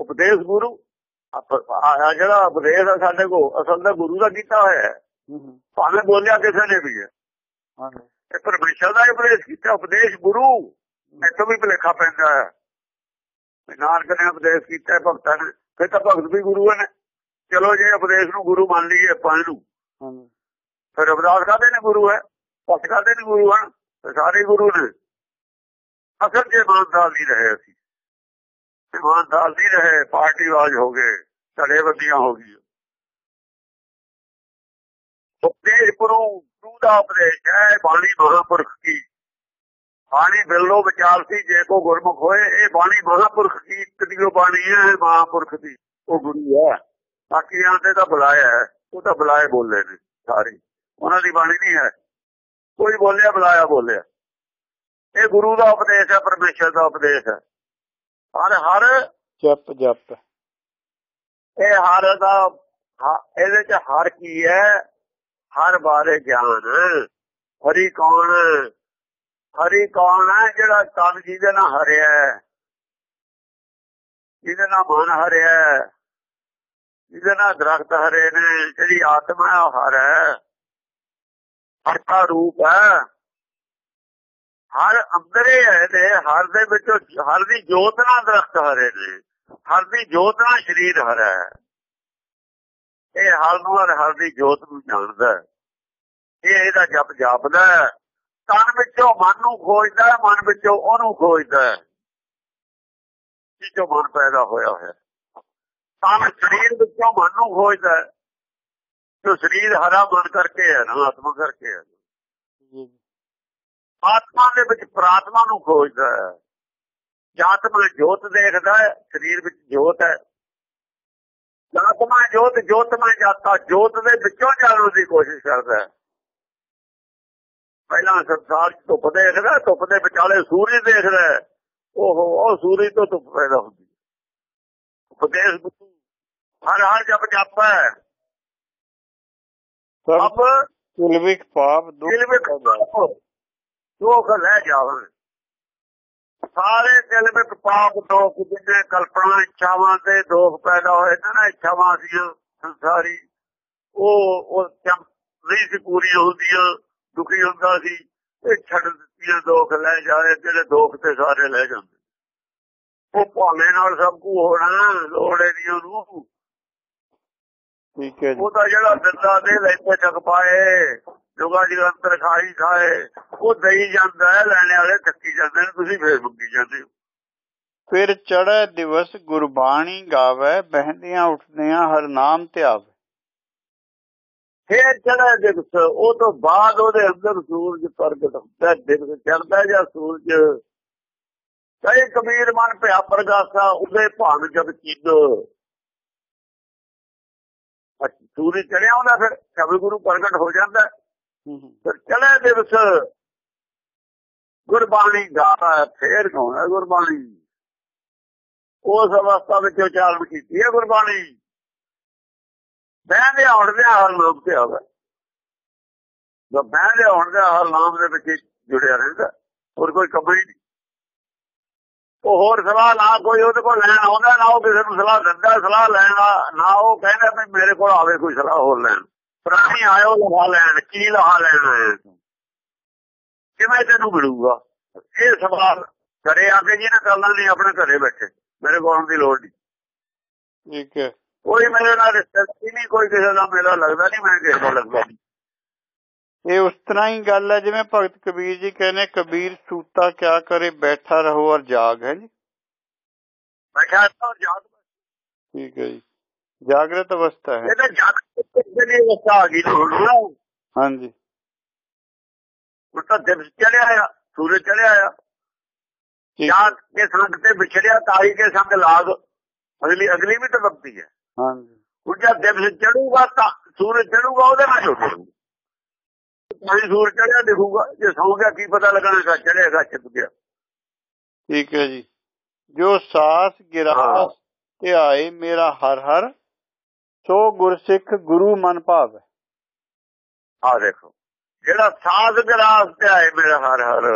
ਉਪਦੇਸ਼ ਗੁਰੂ। ਆ ਜਿਹੜਾ ਉਪਦੇਸ਼ ਹੈ ਸਾਡੇ ਕੋ ਅਸਲ ਦਾ ਗੁਰੂ ਦਾ ਕੀਤਾ ਹੋਇਆ ਹੈ। ਭਾਵੇਂ ਬੋਲਿਆ ਕਿਸੇ ਨੇ ਵੀ ਹੈ। ਇਹ ਪਰਮੇਸ਼ਰ ਦਾ ਉਪਦੇਸ਼ ਕੀਤਾ। ਉਪਦੇਸ਼ ਗੁਰੂ। ਇੱਥੋਂ ਵੀ ਭਲੇਖਾ ਪੈਂਦਾ ਹੈ। ਨਾਨਕ ਨੇ ਉਪਦੇਸ਼ ਕੀਤਾ ਭਗਤਾਂ ਨੇ ਫਿਰ ਤਾਂ ਭਗਤ ਵੀ ਗੁਰੂ ਨੇ। ਚਲੋ ਜੇ ਉਪਦੇਸ਼ ਨੂੰ ਗੁਰੂ ਮੰਨ ਲਈਏ ਆਪਾਂ ਹਾਂਜੀ। ਫਿਰ ਅਰਦਾਸ ਕਰਦੇ ਨੇ ਗੁਰੂ ਹੈ? ਭਗਤ ਕਰਦੇ ਨੇ ਗੁਰੂ ਹਨ? ਸਾਰੇ ਗੁਰੂ ਨੇ। ਅਸਲ ਜੇ ਇਮਾਨਦਾਰ ਨਹੀਂ ਰਹੇ ਅਸੀਂ। ਇਮਾਨਦਾਰ ਨਹੀਂ ਰਹੇ ਪਾਰਟੀਵਾਜ ਹੋ ਗਏ ਧੜੇਬੰਦੀਆਂ ਹੋ ਗਈਆਂ। ਉਪਦੇਸ਼ ਗੁਰੂ ਗੁਰੂ ਦਾ ਉਪਦੇਸ਼ ਹੈ ਬਾਣੀ ਮਹਾਪੁਰਖ ਕੀ। ਬਾਣੀ ਬਿੱਲੋ ਵਿਚਾਰ ਸੀ ਜੇ ਕੋ ਗੁਰਮੁਖ ਹੋਏ ਇਹ ਬਾਣੀ ਮਹਾਪੁਰਖ ਕੀ ਕਦੀਓ ਬਾਣੀ ਹੈ ਮਹਾਪੁਰਖ ਦੀ ਉਹ ਗੁਰੂ ਹੈ। ਬਾਕੀਆਂ ਤੇ ਤਾਂ ਬੁਲਾਇਆ ਹੈ ਉਹ ਤਾਂ ਬੁਲਾਏ ਬੋਲੇ ਨੇ ਸਾਰੇ। ਉਹਨਾਂ ਦੀ ਬਾਣੀ ਨਹੀਂ ਹੈ। ਕੋਈ ਬੋਲਿਆ ਬੁਲਾਇਆ ਬੋਲਿਆ। ਇਹ ਗੁਰੂ ਦਾ ਉਪਦੇਸ਼ ਹੈ ਪਰਮੇਸ਼ਰ ਦਾ ਉਪਦੇਸ਼ ਹੈ। ਹਰ ਹਰ ਜਪ ਜਪ। ਇਹ ਹਰ ਦਾ ਇਹਦੇ ਚ ਹਰ ਕੀ ਹੈ? ਹਰ ਬਾਰੇ ਗਿਆਨ। ਹਰੀ ਕੌਣ? ਹਰੀ ਕੌਣ ਹੈ ਜਿਹੜਾ ਤਨ ਜਿਹਦੇ ਨਾਲ ਹਰਿਆ ਜਿਹਦੇ ਨਾਲ ਮਨ ਹਰਿਆ ਜਿਹਦੇ ਨਾਲ ਦਰਖਤ ਹਰੇ ਨੇ? ਜਿਹੜੀ ਆਤਮਾ ਹੈ ਹਰ ਹੈ। ਹਰ ਦਾ ਰੂਪ ਹੈ। ਹਰ ਅੰਦਰੇ ਹੈ ਤੇ ਹਰ ਦੇ ਵਿੱਚੋਂ ਹਰ ਦੀ ਜੋਤ ਨਾਲ ਦਰਖਤ ਹਰੇ ਨੇ। ਹਰ ਦੀ ਜੋਤ ਨਾਲ ਸਰੀਰ ਹਰਾ ਹੈ। ਇਹ ਹਰ ਨੂੰ ਹਰ ਦੀ ਜੋਤ ਨੂੰ ਜਾਣਦਾ ਇਹ ਇਹਦਾ ਜਪ ਜਾਪਦਾ ਤਨ ਵਿੱਚੋਂ ਮਨ ਨੂੰ ਖੋਜਦਾ ਮਨ ਵਿੱਚੋਂ ਉਹਨੂੰ ਖੋਜਦਾ ਹੈ। ਜਿੱਚੋਂ ਮਨ ਪੈਦਾ ਹੋਇਆ ਹੋਇਆ? ਤਨ ਸਰੀਰ ਵਿੱਚੋਂ ਮਨ ਨੂੰ ਖੋਜਦਾ ਜੋ ਸਰੀਰ ਹਰਾ ਮਨ ਕਰਕੇ ਹੈ ਨਾ, ਆਤਮਾ ਕਰਕੇ ਹੈ। ਆਤਮਾ ਦੇ ਵਿੱਚ ਪ੍ਰਾਤਮਾ ਨੂੰ ਖੋਜਦਾ ਹੈ। ਜਾਤਮਾ ਜੋਤ ਦੇਖਦਾ ਹੈ, ਸਰੀਰ ਵਿੱਚ ਜੋਤ ਹੈ। ਜਾਤਮਾ ਜੋਤ, ਜੋਤਮਾ ਜਾਤਾ, ਜੋਤ ਦੇ ਵਿੱਚੋਂ ਜਾਣਨ ਦੀ ਕੋਸ਼ਿਸ਼ ਕਰਦਾ ਹੈ। ਪਹਿਲਾਂ ਸੰਸਾਰ 'ਚ ਧੁੱਪ ਦੇਖਦਾ ਧੁੱਪ ਦੇ ਵਿਚਾਲੇ ਸੂਰਜ ਦੇਖਦਾ। ਓਹੋ ਉਹ ਸੂਰਜ ਤੋਂ ਧੁੱਪ ਪੈਦਾ ਹੁੰਦੀ ਉਪਦੇਸ਼ ਗੁਰੂ ਹਰ ਹਰ ਜਪ ਜਪਾ ਹੈ। ਸਭ ਕਿਲਵਿਕ ਪਾਪ ਦਿਲ ਦੁਖ ਲੈ ਜਾਵਣ ਸਾਰੇ ਦਿਲ ਵਿੱਚ ਪਾਪ ਦੁੱਖ ਜਿੰਨੇ ਕਲਪਨਾ ਇੱਛਾਵਾਂ ਤੇ ਦੁੱਖ ਪੈਦਾ ਹੋਏ ਨੇ ਇੱਛਾਵਾਂ ਸੀ ਸੰਸਾਰੀ ਉਹ ਉਹ ਨਹੀਂ ਸੀ ਪੂਰੀਆਂ ਹੁੰਦੀਆਂ ਦੁਖੀ ਹੁੰਦਾ ਸੀ ਇਹ ਛੱਡ ਦਿੱਤੀਆਂ ਦੁੱਖ ਲੈ ਜਾਏ ਜਿਹੜੇ ਦੁੱਖ ਤੇ ਸਾਰੇ ਲੈ ਜਾਂਦੇ। ਉਹ ਭਾਵੇਂ ਨਾਲ ਸਭ ਕੁ ਹੋਣਾ ਲੋੜੇ ਨਹੀਂ ਉਹਨੂੰ। ਠੀਕ ਹੈ ਜੀ। ਉਹ ਤਾਂ ਜਿਹੜਾ ਦਿੰਦਾ ਦੇ ਲੈਂਦੇ ਚੱਕ ਪਾਏ ਜੁਗਾ ਜਗੰਤਰ ਖਾਈ ਖਾਏ ਉਹ ਦਈ ਜਾਂਦਾ ਹੈ ਲੈਣੇ ਵਾਲੇ ਚੱਕੀ ਜਾਂਦੇ ਨੇ ਤੁਸੀਂ ਫੇਰ ਮੰਗੀ ਜਾਂਦੇ ਹੋ। ਫਿਰ ਚੜ੍ਹੈ ਦਿਵਸ ਗੁਰਬਾਣੀ ਗਾਵੇ ਬਹਿੰਦੀਆਂ ਉੱਠਦਿਆਂ ਹਰ ਨਾਮ ਧਿਆਵੇ। ਫੇਰ ਚੜਾ ਦਿਵਸ ਉਹ ਤੋਂ ਬਾਅਦ ਉਹਦੇ ਅੰਦਰ ਸੂਰਜ ਪ੍ਰਗਟ ਹੁੰਦਾ। ਦਿਵਸ ਚੜਦਾ ਜਾਂ ਸੂਰਜ ਕਹੇ ਕਬੀਰ ਮਨ ਭਿਆ ਪ੍ਰਗਾਸਾ ਉਹਦੇ ਭਾਨ ਜਦ ਚੀਦ ਸੂਰਜ ਚੜਿਆ ਹੁੰਦਾ ਫਿਰ ਕਵੀ ਗੁਰੂ ਪ੍ਰਗਟ ਹੋ ਜਾਂਦਾ। ਫਿਰ ਚਲੇ ਦਿਵਸ ਗੁਰਬਾਣੀ ਗਾਤਾ ਫੇਰ ਗਾਉਣਾ ਗੁਰਬਾਣੀ? ਉਸ ਅਵਸਥਾ ਵਿੱਚ ਉਚਾਰਨ ਕੀਤੀ ਹੈ ਗੁਰਬਾਣੀ। ਬਹਿੰਦੇ ਆਉਣ ਦੇ ਹਾਲ ਨਾਮ ਤੇ ਆਵੇ ਜੋ ਬਹਿੰਦੇ ਆਉਣ ਦੇ ਹਾਲ ਨਾਮ ਦੇ ਵਿੱਚ ਜੁੜਿਆ ਰਹਿੰਦਾ, ਹੋਰ ਕੋਈ ਕੰਮ ਨਹੀਂ। ਉਹ ਹੋਰ ਸਲਾਹ ਨਾ ਕੋਈ, ਉਹਦੇ ਕੋਲ ਲੈਣ ਆਉਂਦਾ ਨਾ ਉਹ ਕਿਸੇ ਨੂੰ ਸਲਾਹ ਦਿੰਦਾ, ਸਲਾਹ ਲੈਣਾ ਨਾ ਉਹ ਕਹਿੰਦਾ ਵੀ ਮੇਰੇ ਕੋਲ ਆਵੇ ਕੋਈ ਸਲਾਹ ਹੋਰ ਲੈਣ। ਪ੍ਰਾਣੀ ਆਇਓ, ਲਹਾ ਲੈਣ, ਕੀ ਲਹਾ ਲੈਣਾ ਹੈ ਤੂੰ? ਕਿਵੇਂ ਤੈਨੂੰ ਮਿਲੂਗਾ? ਇਹ ਸਵਾਲ ਘਰੇ ਆ ਕੇ ਜਿਹਨੇ ਕਰਨਾ ਨਹੀਂ ਆਪਣੇ ਘਰੇ ਬੈਠੇ, ਮੇਰੇ ਕੋਲ ਆਉਣ ਦੀ ਲੋੜ ਨਹੀਂ। ਠੀਕ ਹੈ। ਕੋਈ ਮੇਰੇ ਨਾਲ ਰਿਸ਼ਤੇਦਾਰੀ ਨਹੀਂ ਕੋਈ ਕਿਸੇ ਦਾ ਮੇਲਾ ਲੱਗਦਾ ਨਹੀਂ ਮੈਂ ਕਿਸੇ ਕੋਲ ਲੱਗਦਾ ਨਹੀਂ ਇਹ ਉਸ ਤਰ੍ਹਾਂ ਹੀ ਗੱਲ ਹੈ ਜਿਵੇਂ ਭਗਤ ਕਬੀਰ ਜੀ ਕਹਿੰਦੇ ਕਬੀਰ ਸੂਤਾ ਕਿਆ ਕਰੇ ਬੈਠਾ ਰਹੋ ਔਰ ਜਾਗ ਹੈ ਜੀ ਬੈਠਾ ਤਾਂ ਜਾਗ ਠੀਕ ਹੈ ਜੀ ਜਾਗਰਤ ਅਵਸਥਾ ਹੈ ਇਹਦਾ ਜਾਗ ਜਿਹੜੀ ਅਵਸਥਾ ਆ ਗਈ ਨਾ ਹੁਣ ਹਾਂਜੀ ਹੁਣ ਤਾਂ ਦਿਵਸ ਚੜਿਆ ਆ ਸੂਰਜ ਚੜਿਆ ਆ ਠੀਕ ਜਾਗ ਕੇ ਸੰਗ ਤੇ ਵਿਛੜਿਆ ਤਾਈ ਕੇ ਸੰਗ ਲਾਗ ਅਗਲੀ ਅਗਲੀ ਵੀ ਤਾਂ ਵਕਤੀ ਹੈ ਹੁਣ ਜਦ ਦਿਵਸ ਚੜੂਗਾ ਤਾਂ ਸੂਰਜ ਚੜੂਗਾ ਉਹਦੇ ਨਾਲ ਤਾਂ ਹੀ ਸੂਰਜ ਚੜਿਆ ਦਿਖੂਗਾ ਜੇ ਸੌ ਗਿਆ ਕੀ ਪਤਾ ਲੱਗਣਾ ਚੜਿਆਗਾ ਚਿੱਤ ਗਿਆ। ਠੀਕ ਹੈ ਜੀ। ਜੋ ਸਾਸ ਗਿਰਾਸ ਧਿਆਏ ਮੇਰਾ ਹਰ ਹਰ ਸੋ ਗੁਰਸਿੱਖ ਗੁਰੂ ਮਨ ਭਾਵੈ। ਆ ਦੇਖੋ ਜਿਹੜਾ ਸਾਧ ਗਰਾਸ ਤੇ ਆਏ ਮੇਰਾ ਹਰ ਹਰ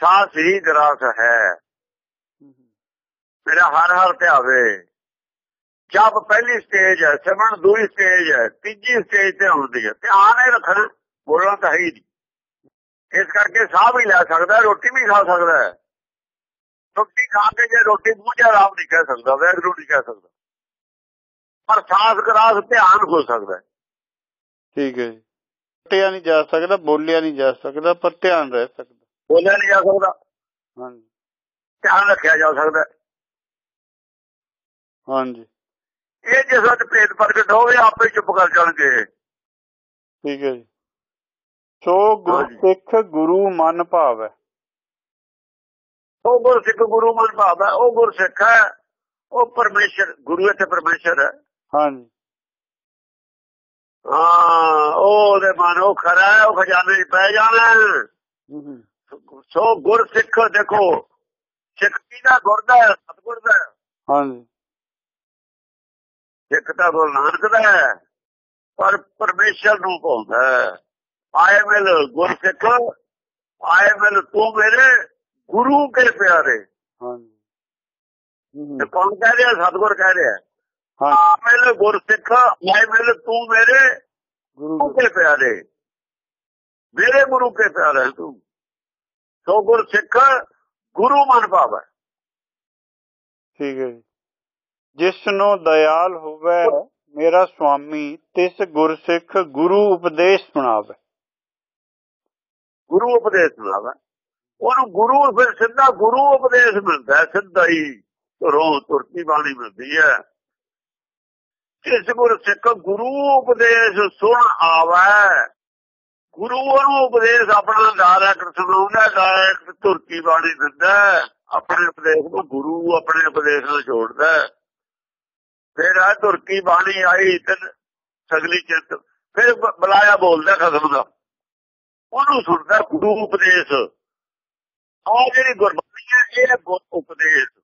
ਸਾਸ ਹੀ ਗਰਾਸ ਹੈ। ਮੇਰਾ ਹਰ ਹਰ ਤੇ ਆਵੇ। ਜਪ ਪਹਿਲੀ ਸਟੇਜ ਹੈ ਸਿਮਰਨ ਦੂਜੀ ਸਟੇਜ ਹੈ ਤੀਜੀ ਸਟੇਜ ਤੇ ਆਉਂਦੀ ਹੈ। ਧਿਆਨ ਹੀ ਰੱਖਣਾ ਬੋਲਣਾ ਤਾਂ ਹੈ ਹੀ ਨਹੀਂ। ਇਸ ਕਰਕੇ ਸਾਹ ਵੀ ਲੈ ਸਕਦਾ ਰੋਟੀ ਵੀ ਖਾ ਸਕਦਾ ਹੈ। ਰੋਟੀ ਖਾ ਕੇ ਜੇ ਰੋਟੀ 'ਚ ਆਰਾਮ ਨਹੀਂ ਕਹਿ ਸਕਦਾ ਵੈਗਰੂ ਨਹੀਂ ਕਹਿ ਸਕਦਾ। ਪਰ ਸਾਸ ਗਰਾਸ ਧਿਆਨ ਹੋ ਸਕਦਾ ਠੀਕ ਹੈ ਜੀ। ਟਿਆ ਨਹੀਂ ਜਾ ਸਕਦਾ ਬੋਲਿਆ ਨਹੀਂ ਜਾ ਸਕਦਾ ਪਰ ਧਿਆਨ ਰਹਿ ਸਕਦਾ। ਬੋਲਿਆ ਨਹੀਂ ਜਾ ਸਕਦਾ। ਹਾਂਜੀ। ਧਿਆਨ ਰੱਖਿਆ ਜਾ ਸਕਦਾ। ਹਾਂਜੀ। ਇਹ ਜੇ ਸੱਚ ਭੇਦ ਪ੍ਰਗਟ ਹੋਵੇ ਆਪੇ ਚੁੱਪ ਕਰ ਜਾਣਗੇ ਠੀਕ ਹੈ ਜੀ ਸੋ ਹਾਂਜੀ। ਗੁਰਸਿੱਖ ਗੁਰੂ ਮਨ ਭਾਵੈ ਉਹ ਗੁਰਸਿੱਖ ਗੁਰੂ ਮਨ ਭਾਵ ਹੈ ਉਹ ਗੁਰਸਿੱਖ ਹੈ ਉਹ ਪਰਮੇਸ਼ਰ ਗੁਰੂ ਇੱਥੇ ਪਰਮੇਸ਼ਰ ਹੈ ਹਾਂਜੀ ਹਾਂ ਉਹ ਉਹਦੇ ਮਨ ਉਹ ਖਰਾ ਹੈ ਉਹ ਖਜ਼ਾਨੇ 'ਚ ਪੈ ਜਾਣਾ ਹੈ। ਹੂੰ ਹੂੰ। ਸੋ ਗੁਰਸਿੱਖ ਦੇਖੋ ਸਿੱਖ ਕਿਹਦਾ ਗੁਰਦਾ ਹੈ ਸਤਗੁਰ ਦਾ ਹੈ। ਹਾਂਜੀ ਸਿੱਖ ਤਾਂ ਗੁਰੂ ਨਾਨਕ ਦਾ ਹੈ ਪਰ ਪਰਮੇਸ਼ਰ ਨੂੰ ਹੈ। ਆਏ ਮਿਲ ਗੁਰਸਿੱਖ ਆਏ ਮਿਲ ਤੂੰ ਮੇਰੇ ਗੁਰੂ ਕੇ ਪਿਆਰੇ। ਹਾਂਜੀ। ਹੂੰ ਹੂੰ। ਕੌਣ ਕਹਿ ਰਿਹਾ? ਸਤਗੁਰ ਕਹਿ ਰਿਹਾ। ਆ ਮਿਲ ਗੁਰਸਿੱਖ ਆਏ ਮਿਲ ਤੂੰ ਮੇਰੇ ਗੁਰੂ ਗੁਰੂ ਕੇ ਪਿਆਰੇ। ਮੇਰੇ ਗੁਰੂ ਕੇ ਪਿਆਰੇ ਤੂੰ। ਸੋ ਗੁਰਸਿੱਖ ਗੁਰੂ ਮਨ ਭਾਵੈ। ਠੀਕ ਹੈ ਜੀ ਜਿਸ ਨੂੰ ਦਇਆਲ ਹੋਵੇ ਮੇਰਾ ਸੁਆਮੀ ਤਿਸ ਗੁਰਸਿੱਖ ਗੁਰੂ ਉਪਦੇਸ਼ ਸੁਣਾਵੇ। ਗੁਰੂ ਉਪਦੇਸ਼ ਸੁਣਾਵਾ। ਉਹਨੂੰ ਗੁਰੂ ਫਿਰ ਸਿੱਧਾ ਗੁਰੂ ਉਪਦੇਸ਼ ਮਿਲਦਾ ਹੈ, ਸਿੱਧਾ ਹੀ ਰੋਹ ਤੁਰਤੀ ਬਾਣੀ ਮਿਲਦੀ ਹੈ। ਇਸ ਗੁਰ ਗੁਰੂ ਉਪਦੇਸ਼ ਸੁਣ ਆਵੈ। ਗੁਰੂ ਉਹਨੂੰ ਉਪਦੇਸ਼ ਆਪਣਾ ਡਾਇਰੈਕਟ ਸੁਣਾਉਂਦਾ ਡਾਇਰੈਕਟ ਤੁਰਤੀ ਬਾਣੀ ਦਿੰਦਾ ਆਪਣੇ ਉਪਦੇਸ਼ ਨੂੰ ਗੁਰੂ ਆਪਣੇ ਉਪਦੇਸ਼ ਨਾਲ ਜੋੜਦਾ ਹੈ। ਫਿਰ ਆ ਤੁਰਕੀ ਬਾਣੀ ਆਈ ਤੇ ਸਗਲੀ ਚਿੰਤ ਫਿਰ ਬੁਲਾਇਆ ਬੋਲਦਾ ਖਸਮ ਦਾ। ਉਹਨੂੰ ਸੁਣਦਾ ਗੁਰੂ ਉਪਦੇਸ਼। ਆ ਜਿਹੜੀ ਗੁਰਬਾਣੀ ਹੈ ਇਹ ਗੁਰ ਉਪਦੇਸ਼।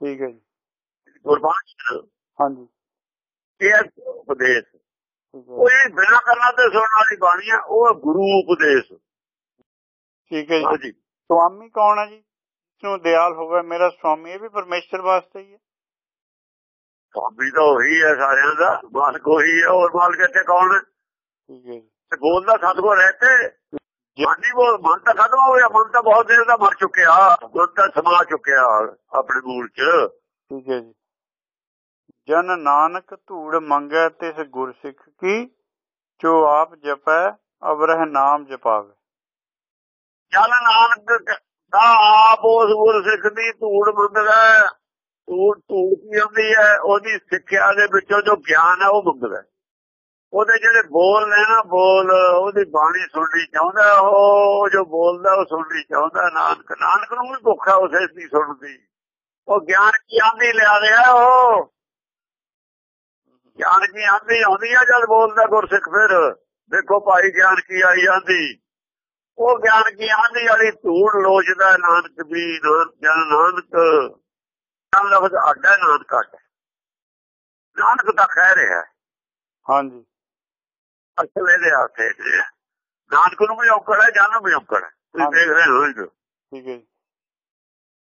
ਠੀਕ ਹੈ ਜੀ। ਗੁਰਬਾਣੀ ਹਾਂਜੀ। ਇਹ ਉਪਦੇਸ਼। ਉਹ ਇਹ ਬਿਨਾਂ ਕਰਨਾ ਤੇ ਸੁਣਨ ਵਾਲੀ ਬਾਣੀ ਹੈ ਉਹ ਗੁਰੂ ਉਪਦੇਸ਼। ਠੀਕ ਹੈ ਜੀ। ਸੁਆਮੀ ਕੌਣ ਹੈ ਜੀ? ਨੂੰ ਦਿਆਲ ਹੋਵੇ ਮੇਰਾ ਸੁਆਮੀ ਇਹ ਵੀ ਪਰਮੇਸ਼ਰ ਵਾਸਤੇ ਹੀ ਹੈ। ਸਵਾਮੀ ਤਾਂ ਉਹੀ ਹੈ ਸਾਰਿਆਂ ਦਾ ਮਾਲਕ ਉਹੀ ਹੈ ਹੋਰ ਮਾਲਕ ਇੱਥੇ ਕੌਣ ਹੈ? ਤੇ ਬੋਲਦਾ ਸਤਗੁਰ ਹੈ ਤੇ ਜਾਨੀ ਬੋਲ ਮਨ ਤਾਂ ਖਤਮ ਹੋ ਗਿਆ ਮਨ ਤਾਂ ਬਹੁਤ ਦੇਰ ਦਾ ਮਰ ਚੁੱਕਿਆ ਮਨ ਤਾਂ ਸਮਾ ਚੁੱਕਿਆ ਆਪਣੇ ਮੂਲ ਚ। ਠੀਕ ਹੈ ਜੀ। ਜਨ ਨਾਨਕ ਧੂੜ ਮੰਗੈ ਤਿਸ ਗੁਰਸਿੱਖ ਕੀ ਜੋ ਆਪ ਜਪੈ ਅਵਰਹ ਨਾਮ ਜਪਾਵੇ। ਚੱਲ ਨਾਨਕ ਦਾ ਆਪ ਉਸ ਗੁਰਸਿੱਖ ਦੀ ਧੂੜ ਮੰਗਦਾ ਹੈ। ਧੂੜ ਕੀ ਹੁੰਦੀ ਹੈ? ਉਹਦੀ ਸਿੱਖਿਆ ਦੇ ਵਿੱਚੋਂ ਜੋ ਗਿਆਨ ਹੈ, ਉਹ ਮੰਗਦਾ ਹੈ। ਉਹਦੇ ਜਿਹੜੇ ਬੋਲ ਨੇ ਨਾ, ਬੋਲ, ਉਹਦੀ ਬਾਣੀ ਸੁਣਨੀ ਚਾਹੁੰਦਾ ਉਹ ਜੋ ਬੋਲਦਾ, ਉਹ ਸੁਣਨੀ ਚਾਹੁੰਦਾ ਨਾਨਕ ਨਾਨਕ ਨੂੰ ਵੀ ਭੁੱਖ ਉਸੇ ਦੀ ਸੁਣਦੀ। ਉਹ ਗਿਆਨ ਕੀ ਆਂਦੀ ਲਿਆ ਰਿਹਾ ਉਹ? ਗਿਆਨ ਕੀ ਆਂਦੀ ਆਉਂਦੀ ਆ ਜਦ ਬੋਲਦਾ ਗੁਰਸਿੱਖ ਫਿਰ? ਦੇਖੋ ਭਾਈ ਗਿਆਨ ਕੀ ਆਈ ਜਾਂਦੀ। ਉਹ ਗਿਆਨ ਕੀ ਆਂਦੀ ਵਾਲੀ ਧੂੜ ਲੋਚਦਾ ਨਾਨਕ ਵੀ ਜਨ ਨਾਨਕ। ਨਾਮ ਲਫ਼ਜ਼ ਅੱਡਾ ਨਾਨਕ ਅੱਡ ਨਾਨਕ ਤਾਂ ਕਹਿ ਰਿਹਾ ਹਾਂਜੀ। ਅਸਲ ਇਹਦੇ ਹੱਥੇ ਨਾਨਕ ਨੂੰ ਵੀ ਔਕੜ ਹੈ ਜਨ ਨੂੰ ਵੀ ਔਕੜ ਹੈ। ਤੁਸੀਂ ਦੇਖ ਰਹੇ ਹੋ ਠੀਕ ਹੈ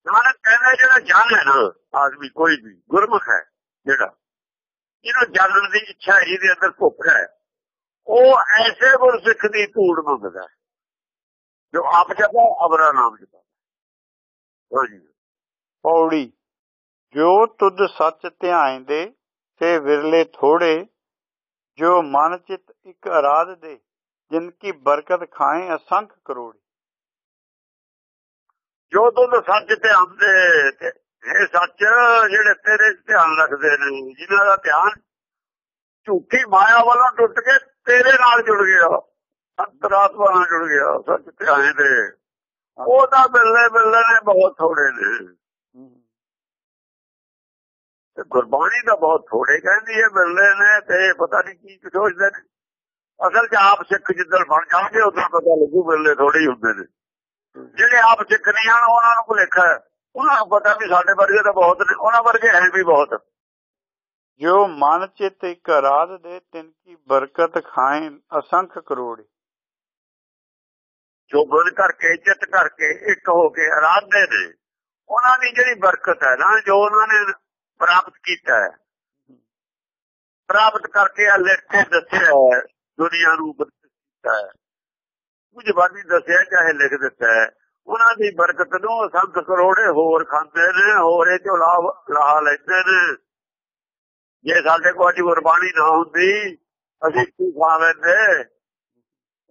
ਨਾਨਕ ਕਹਿੰਦਾ ਜਿਹੜਾ ਜਨ ਹੈ ਨਾ ਆਦਮੀ ਕੋਈ ਵੀ ਗੁਰਮੁਖ ਹੈ ਜਿਹੜਾ ਜਿਹਨੂੰ ਜਾਣਨ ਦੀ ਇੱਛਾ ਹੈ ਜਿਹਦੇ ਅੰਦਰ ਭੁੱਖ ਹੈ ਉਹ ਐਸੇ ਗੁਰਸਿੱਖ ਦੀ ਧੂੜ ਮੰਗਦਾ ਜੋ ਆਪ ਜਪਾ ਅਬਰਾ ਨਾਮ ਜਪਾ ਹਾਂਜੀ ਪੌੜੀ। ਜੋ ਤੁਧ ਸੱਚ ਧਿਆਇਂਦੇ ਤੇ ਵਿਰਲੇ ਥੋੜੇ ਜੋ ਮਨ ਚਿਤ ਇੱਕ ਅਰਾਧ ਦੇ ਜਿਨ ਕੀ ਬਰਕਤ ਖਾਏ ਅਸੰਖ ਕਰੋੜ। ਜੋ ਤੁਧ ਸੱਚ ਧਿਆਉਂਦੇ ਇਹ ਸੱਚ ਜਿਹੜੇ ਤੇਰੇ ਧਿਆਨ ਰੱਖਦੇ ਨੇ ਜਿਨ੍ਹਾਂ ਦਾ ਧਿਆਨ ਝੂਠੀ ਮਾਇਆ ਵੱਲੋਂ ਟੁੱਟ ਕੇ ਤੇਰੇ ਨਾਲ ਜੁੜ ਗਿਆ ਅੰਤਰਾਤਮਾ ਨਾਲ ਜੁੜ ਗਿਆ ਸੱਚ ਧਿਆਨ ਦੇ ਉਹ ਤਾਂ ਬਿੱਲੇ ਬਿੱਲੇ ਨੇ ਬਹੁਤ ਥੋੜੇ ਨੇ। ਤੇ ਗੁਰਬਾਣੀ ਦਾ ਬਹੁਤ ਥੋੜੇ ਕਹਿੰਦੀ ਹੈ ਬਿੱਲੇ ਨੇ ਤੇ ਪਤਾ ਨਹੀਂ ਕੀ ਸੋਚਦੇ ਨੇ। ਅਸਲ 'ਚ ਆਪ ਸਿੱਖ ਜਿੱਦਣ ਬਣ ਜਾਣਗੇ ਉਦੋਂ ਪਤਾ ਲੱਗੂ ਬਿੱਲੇ ਥੋੜੇ ਹੀ ਹੁੰਦੇ ਨੇ। ਜਿਹੜੇ ਆਪ ਸਿੱਖ ਨਹੀਂ ਹਨ ਉਹਨਾਂ ਨੂੰ ਭੁਲੇਖਾ ਉਹਨਾਂ ਨੂੰ ਪਤਾ ਵੀ ਸਾਡੇ ਵਰਗੇ ਤਾਂ ਬਹੁਤ ਨੇ ਉਹਨਾਂ ਵਰਗੇ ਹੈ ਵੀ ਬਹੁਤ। ਜੋ ਮਨ ਚਿਤ ਇੱਕ ਰਾਤ ਦੇ ਤਿੰਨ ਕੀ ਬਰਕਤ ਖਾਏ ਅਸੰਖ ਕਰੋੜ। ਜੋ ਮਨ ਕਰਕੇ ਚਿੱਤ ਕਰਕੇ ਇੱਕ ਹੋ ਕੇ ਅਰਾਧੇ ਨੇ ਉਹਨਾਂ ਦੀ ਜਿਹੜੀ ਬਰਕਤ ਹੈ ਨਾ ਜੋ ਉਹਨਾਂ ਨੇ ਪ੍ਰਾਪਤ ਕੀਤਾ ਹੈ। ਪ੍ਰਾਪਤ ਕਰਕੇ ਆ ਲਿਖ ਦੱਸਿਆ ਦੁਨੀਆ ਨੂੰ ਕੀਤਾ ਹੈ। ਕੁਝ ਬਾਣੀ ਦੱਸਿਆ ਚਾਹੇ ਲਿਖ ਦਿੱਤਾ ਹੈ, ਉਹਨਾਂ ਦੀ ਬਰਕਤ ਨੂੰ ਸੰਤ ਕਰੋੜੇ ਹੋਰ ਖਾਂਦੇ ਨੇ, ਹੋਰ ਇਹ ਚੋਂ ਲਾਭ ਲਾ ਲੈਂਦੇ ਨੇ। ਜੇ ਸਾਡੇ ਕੋਲ ਅੱਜ ਗੁਰਬਾਣੀ ਨਾ ਹੁੰਦੀ, ਅਸੀਂ ਕੀ ਖਾ ਲੈਂਦੇ?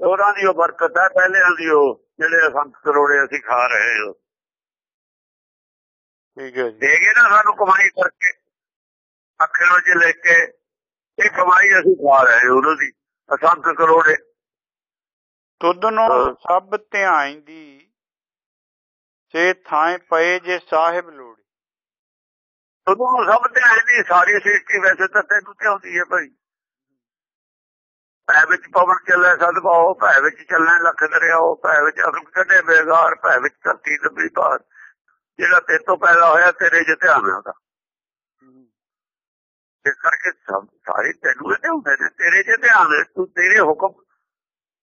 ਉਹਨਾਂ ਦੀ ਉਹ ਬਰਕਤ ਹੈ ਪਹਿਲੇ ਦੀ ਉਹ, ਜਿਹੜੇ ਸੰਤ ਕਰੋੜੇ ਅਸੀਂ ਖਾ ਰਹੇ ਹਾਂ। ਠੀਕ ਹੈ ਜੀ। ਦੇਗੇ ਨਾ ਸਾਨੂੰ ਕਮਾਈ ਕਰਕੇ ਅੱਖਰਾਂ 'ਚ ਲੈ ਕੇ ਇਹ ਕਮਾਈ ਅਸੀਂ ਖਾ ਰਹੇ ਹਾਂ ਉਹਨਾਂ ਦੀ ਅਸੰਤ ਕਰੋੜੇ। ਤੁਧ ਨੂੰ। ਸਭ ਧਿਆਈ ਦੀ ਸੇ ਥਾਂ ਪਏ ਜੇ ਸਾਹਿਬ ਲੋੜੀ ਤੁਹਾਨੂੰ ਸਭ ਤੇ ਆਈ ਨਹੀਂ ਸਾਰੀ ਸ੍ਰਿਸ਼ਟੀ ਵੈਸੇ ਤਾਂ ਤੈਨੂੰ ਤੇ ਆਉਂਦੀ ਹੈ ਭਾਈ। ਭੈ ਵਿੱਚ ਪਵਨ ਚੱਲੇ ਸਦਭਾਓ ਭੈ ਵਿੱਚ ਚੱਲਣ ਲੱਖ ਦਰਿਆਓ ਭੈ ਵਿੱਚ ਅਗਮ ਕੱਢੇ ਬੇਗਾਰ ਭੈ ਵਿੱਚ ਧਰਤੀ ਦਬੀ ਭਾਰ ਜਿਹੜਾ ਤੇਰੇ ਤੋਂ ਪੈਦਾ ਹੋਇਆ ਤੇਰੇ 'ਚ ਧਿਆਨ ਹੈ ਉਹਦਾ। ਇਸ ਕਰਕੇ ਸਭ ਸਾਰੇ ਤੈਨੂੰ ਤੇ ਹੁੰਦੇ ਨੇ ਤੇਰੇ 'ਚ ਧਿਆਨ ਹੈ ਤੂੰ ਤੇਰੇ ਹੁਕਮ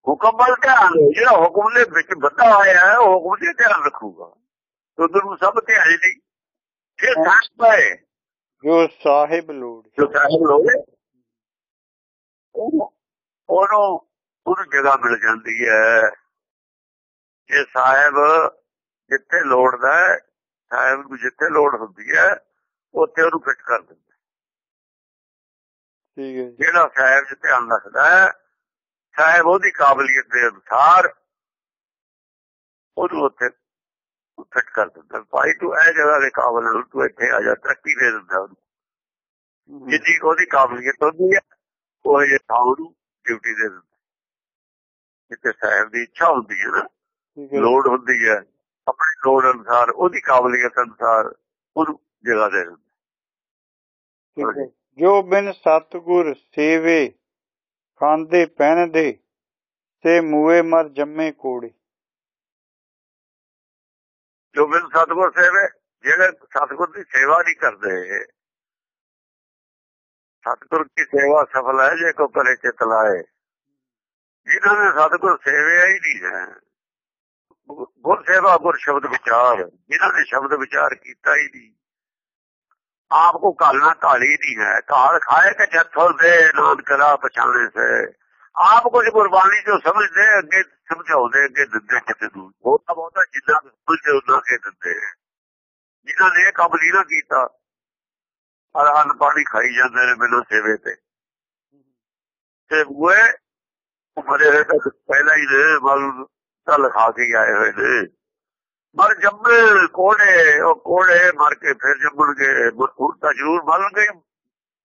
ਹੁਕਮ ਵੱਲ ਧਿਆਨ ਜਿਹੜਾ ਹੁਕਮ ਦੇ ਵਿੱਚ ਬੱਧਾ ਹੋਇਆ ਹੈ ਉਹ ਹੁਕਮ ਦੇ ਧਿਆਨ ਰੱਖੂਗਾ। ਤੁਧ ਨੂੰ ਸਭ ਧਿਆਨ ਨਹੀਂ ਫਿਰ ਸਾਂਝ ਪਏ। ਜੋ ਸਾਹਿਬ ਲੋੜੀ ਜੋ ਸਾਹਿਬ ਲੋਗੇ ਉਹਨੂੰ ਉਹਨੂੰ ਜਗ੍ਹਾ ਮਿਲ ਜਾਂਦੀ ਹੈ। ਜੇ ਸਾਹਿਬ ਜਿੱਥੇ ਲੋੜਦਾ ਸਾਹਿਬ ਨੂੰ ਜਿੱਥੇ ਲੋੜ ਹੁੰਦੀ ਹੈ ਉੱਥੇ ਉਹਨੂੰ ਫਿੱਟ ਕਰ ਦਿੰਦਾ। ਠੀਕ ਹੈ ਜਿਹੜਾ ਸਾਹਿਬ ਜਿੱਥੇ ਧਿਆਨ ਰੱਖਦਾ ਹੈ ਸਾਹਿਬ ਉਹਦੀ ਕਾਬਲੀਅਤ ਦੇ ਅਨੁਸਾਰ ਉਹਨੂੰ ਉੱਥੇ ਫਿੱਟ ਕਰ ਦਿੰਦਾ। ਭਾਈ ਤੂੰ ਇਹ ਜਗ੍ਹਾ ਦੇ ਕਾਬਲ ਹੈ ਤੂੰ ਇੱਥੇ ਆ ਜਾ ਤਰੱਕੀ ਦੇ ਦਿੰਦਾ ਉਹਨੂੰ। ਜਿੱਦੀ ਉਹਦੀ ਕਾਬਲੀਅਤ ਹੁੰਦੀ ਹੈ ਉਹ ਜੇ ਥਾਂ ਨੂੰ ਡਿਊਟੀ ਦੇ ਦਿੰਦਾ। ਜਿੱਥੇ ਸਾਹਿਬ ਦੀ ਇੱਛਾ ਹੁੰਦੀ ਨਾ ਹੈ ਲੋੜ ਹੁੰਦੀ ਹੈ ਆਪਣੀ ਲੋੜ ਅਨੁਸਾਰ ਉਹਦੀ ਕਾਬਲੀਅਤ ਅਨੁਸਾਰ ਉਹਨੂੰ ਜਗ੍ਹਾ ਦੇ ਦਿੰਦਾ ਜੋ ਬਿਨ ਸਤਗੁਰ ਸੇਵੇ ਖਾਂਦੇ ਪਹਿਨਦੇ ਤੇ ਮੂਏ ਮਰ ਜੰਮੇ ਕੋੜੇ। ਜੋ ਬਿਨ ਸਤਗੁਰ ਸੇਵੇ ਜਿਹੜੇ ਸਤਗੁਰ ਦੀ ਸੇਵਾ ਨਹੀਂ ਕਰਦੇ ਸਤਗੁਰ ਦੀ ਸੇਵਾ ਸਫਲ ਹੈ ਜੇ ਕੋ ਕਰੇ ਚਿਤ ਲਾਏ। ਜਿਨ੍ਹਾਂ ਨੇ ਸਤਗੁਰ ਸੇਵਿਆ ਹੀ ਨਹੀਂ ਹੈ। ਗੁਰ ਸੇਵਾ ਗੁਰ ਸ਼ਬਦ ਵਿਚਾਰ ਜਿਨ੍ਹਾਂ ਨੇ ਸ਼ਬਦ ਵਿਚਾਰ ਕੀਤਾ ਹੀ ਨਹੀਂ। ਆਪ ਕੋ ਕਾਲਣਾ ਕਾਲੀ ਨਹੀਂ ਹੈ ਕਾਲ ਖਾਏ ਕੇ ਜੱਥੋਂ ਦੇ ਨਾਨਕ ਰਾ ਪਛਾਣੇ ਸੇ। ਆਪ ਕੁਝ ਗੁਰਬਾਣੀ ਜੋ ਸਮਝਦੇ, ਅੱਗੇ ਸਮਝਾਉਂਦੇ, ਅੱਗੇ ਦਿੰਦੇ ਕਿਤੇ ਨੂੰ ਬਹੁਤਾ ਬਹੁਤਾ ਜਿੰਨਾ ਸਮਝਦੇ ਉਹਨਾਂ ਕੇ ਦਿੰਦੇ ਜਿਨ੍ਹਾਂ ਨੇ ਇਹ ਕੰਮ ਨਹੀਂ ਨਾ ਕੀਤਾ ਅਰਹਨ ਪਾਣੀ ਖਾਈ ਜਾਂਦੇ ਨੇ ਬਿਨਾਂ ਸੇਵੇ ਤੇ। ਤੇ ਉਹ ਮਰੇ ਹੋਏ ਤਾਂ ਪਹਿਲਾਂ ਹੀ ਨੇ ਮਲ ਤਾਂ ਲਿਖਾ ਕੇ ਆਏ ਹੋਏ ਨੇ। ਮਰ ਜੰਮੇ ਕੋੜੇ ਉਹ ਕੋੜੇ ਮਰ ਕੇ ਫਿਰ ਜੰਮਣਗੇ ਹੁਣ ਤਾਂ ਜ਼ਰੂਰ ਮਰਨਗੇ।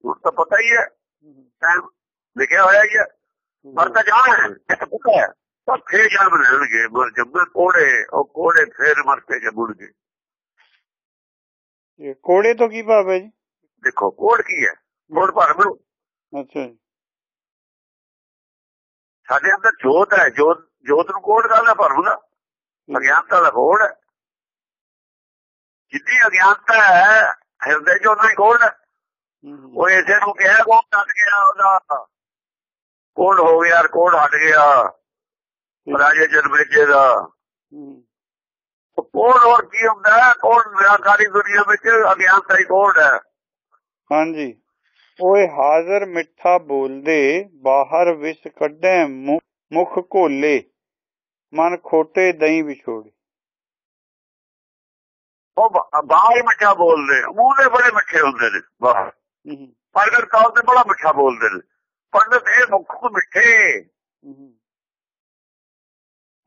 ਹੁਣ ਤਾਂ ਪਤਾ ਹੀ ਹੈ। ਟਾਈਮ ਲਿਖਿਆ ਹੋਇਆ ਹੀ ਹੈ। ਮਰ ਤਾਂ ਜਾਣਾ ਤੁਕ ਹੈ। ਪਰ ਫੇਰ ਜਨਮ ਲੈਣਗੇ। ਮਰ ਜੰਮੇ ਕੋੜੇ ਉਹ ਕੋੜੇ ਫੇਰ ਮਰ ਕੇ ਜੰਮਣਗੇ। ਇਹ ਕੋੜੇ ਤੋਂ ਕੀ ਭਾਵ ਹੈ ਜੀ? ਦੇਖੋ ਕੋੜ ਕੀ ਹੈ? ਕੋੜ ਭਰਮ ਅੱਛਾ ਸਾਡੇ ਅੰਦਰ ਜੋਤ ਹੈ। ਜੋਤ ਜੋਤ ਨੂੰ ਕੋੜ ਕਹਿੰਦਾ ਭਰਮ ਦਾ ਅਗਿਆਨਤਾ ਦਾ ਕੋੜ ਹੈ ਜਿੱਦੀ ਅਗਿਆਨਤਾ ਹੈ ਹਿਰਦੇ ਚ ਉਹਨਾਂ ਹੀ ਕੋੜ ਹੈ ਹੂੰ, ਉਹ ਇਸੇ ਨੂੰ ਕਿਹਾ ਕੋੜ ਹਟ ਗਿਆ ਉਹਦਾ ਕੋੜ ਹੋ ਗਿਆ ਕੋੜ ਹਟ ਗਿਆ ਰਾਜੇ ਜਨਮੇਜੇ ਦਾ ਹੂੰ, ਉਹ ਕੋੜ ਹੋਰ ਕੀ ਹੁੰਦਾ ਹੈ ਕੋੜ ਨਿਰਾਕਾਰੀ ਦੁਨੀਆ ਵਿੱਚ ਅਗਿਆਨਤਾ ਹੀ ਕੋੜ ਹੈ ਹਾਂਜੀ ਓਏ ਹਾਜ਼ਰ ਮਿੱਠਾ ਬੋਲਦੇ ਬਾਹਰ ਵਿਸ ਕੱਢੈ ਮੁ- ਮੁਖ ਘੋਲੇ ਮਨ ਖੋਟੇ ਦਹੀਂ ਵਿਛੋੜੇ। ਉਹ ਬਾਹਰ ਮਿੱਠਾ ਬੋਲਦੇ। ਮੂੰਹ ਦੇ ਬੜੇ ਮਿੱਠੇ ਹੁੰਦੇ ਨੇ ਬਾਹਰ। ਪ੍ਰਗਟ ਤੌਰ ਤੇ ਬੜਾ ਮਿੱਠਾ ਬੋਲਦੇ ਨੇ। ਪੰਡਤ ਇਹ ਮੁੱਖ ਮਿੱਠੇ।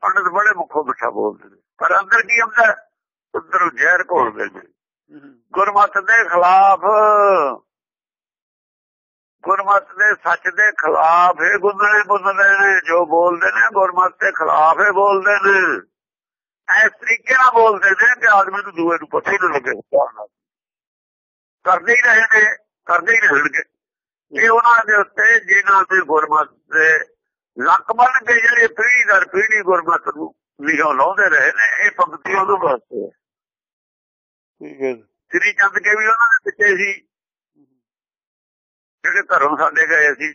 ਪੰਡਤ ਬੜੇ ਮੁੱਖੋਂ ਮਿੱਠਾ ਬੋਲਦੇ ਨੇ। ਪਰ ਅੰਦਰ ਕੀ ਹੁੰਦਾ? ਅੰਦਰ ਜ਼ਹਿਰ ਘੋਲਦੇ ਨੇ। ਗੁਰਮਤ ਦੇ ਖਿਲਾਫ ਗੁਰਮਤ ਦੇ ਸੱਚ ਦੇ ਖਿਲਾਫ ਇਹ ਗੁੰਦਲੇ ਬੁੰਦਲੇ ਨੇ ਜੋ ਬੋਲਦੇ ਨੇ ਗੁਰਮਤ ਦੇ ਖਿਲਾਫ ਇਹ ਬੋਲਦੇ ਨੇ। ਇਸ ਤਰੀਕੇ ਨਾਲ ਬੋਲਦੇ ਨੇ ਕਿ ਆਦਮੀ ਨੂੰ ਦੂਏ ਨੂੰ ਪਤਾ ਹੀ ਨਾ ਲੱਗੇ ਕਰਦੇ ਹੀ ਰਹੇ ਨੇ ਕਰਦੇ ਹੀ ਰਹਿਣਗੇ। ਇਹ ਉਹਨਾਂ ਦੇ ਉੱਤੇ ਜਿਨ੍ਹਾਂ ਦੇ ਗੁਰਮਤ ਦੇ ਲੱਕ ਬੰਨ ਕੇ ਜਿਹੜੇ ਪੀੜੀ ਦਰ ਪੀੜੀ ਗੁਰਮਤ ਨੂੰ ਲਿਖੋ ਲਾਉਂਦੇ ਰਹੇ ਨੇ ਇਹ ਪੰਕਤੀ ਉਹਨੂੰ ਵਾਸਤੇ। ਹੈ ਠੀਕ ਹੈ ਜੀ। ਸ੍ਰੀ ਚੰਦ ਕੇ ਵੀ ਉਹਨਾਂ ਦੇ ਪਿੱਛੇ ਸੀ। ਜਿਹੜੇ ਘਰੋਂ ਸਾਡੇ ਗਏ ਸੀ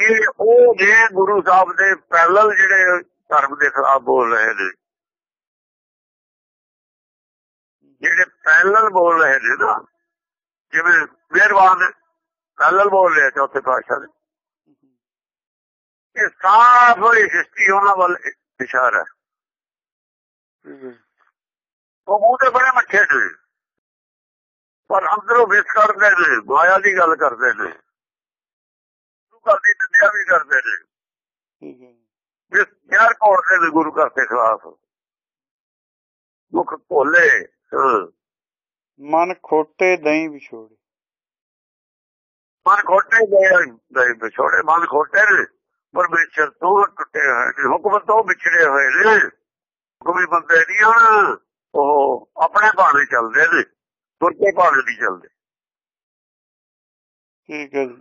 ਇਹ ਉਹ ਜੇ ਗੁਰੂ ਸਾਹਿਬ ਦੇ ਪੈਰਲਲ ਜਿਹੜੇ ਧਰਮ ਦੇ ਖਿਲਾਫ ਬੋਲ ਰਹੇ ਨੇ। ਜਿਹੜੇ ਪੈਰਲਲ ਬੋਲ ਰਹੇ ਨੇ ਨਾ ਜਿਵੇਂ ਮਿਹਰਬਾਨ ਪੈਰਲਲ ਬੋਲ ਰਹੇ ਚੌਥੇ ਪਾਤਸ਼ਾਹ ਦੇ ਇਹ ਸਾਫ਼ ਹੋਈ ਹਿਸਟਰੀ ਉਹਨਾਂ ਵੱਲ ਇਸ਼ਾਰਾ ਉਹ ਮੂੰਹ ਤੇ ਬੜੇ ਮੱਠੇ ਨੇ ਪਰ ਅੰਦਰੋਂ ਵਿਸ ਕਰਦੇ ਨੇ ਮਾਇਆ ਦੀ ਗੱਲ ਕਰਦੇ ਨੇ। ਗੁਰੂ ਘਰ ਦੀ ਨਿੰਦਿਆ ਵੀ ਕਰਦੇ ਨੇ। ਠੀਕ ਹੈ। ਵਿਸ ਯਾਰ ਘੋੜਦੇ ਨੇ ਗੁਰੂ ਘਰ ਦੇ ਖਿਲਾਫ। ਮੁਖ ਭੋਲੇ। ਮਨ ਖੋਟੇ ਦਹੀਂ ਵਿਛੋੜੇ। ਮਨ ਖੋਟੇ ਗਏ ਵਿਛੋੜੇ ਮਨ ਖੋਟੇ ਨੇ। ਪਰਮੇਸ਼ਰ ਤੋਂ ਟੁੱਟੇ ਹੋਏ ਨੇ ਹੁਕਮ ਤੋਂ ਵਿਛੜੇ ਹੋਏ ਨੇ। ਕੋਈ ਬੰਦੇ ਨਹੀਂ ਹਨ ਉਹ ਆਪਣੇ ਬਾਣੇ ਚੱਲਦੇ ਨੇ। ਤੁਰਕੇ ਬਾਣੇ ਨਹੀਂ ਚੱਲਦੇ। ਠੀਕ ਹੈ ਜੀ।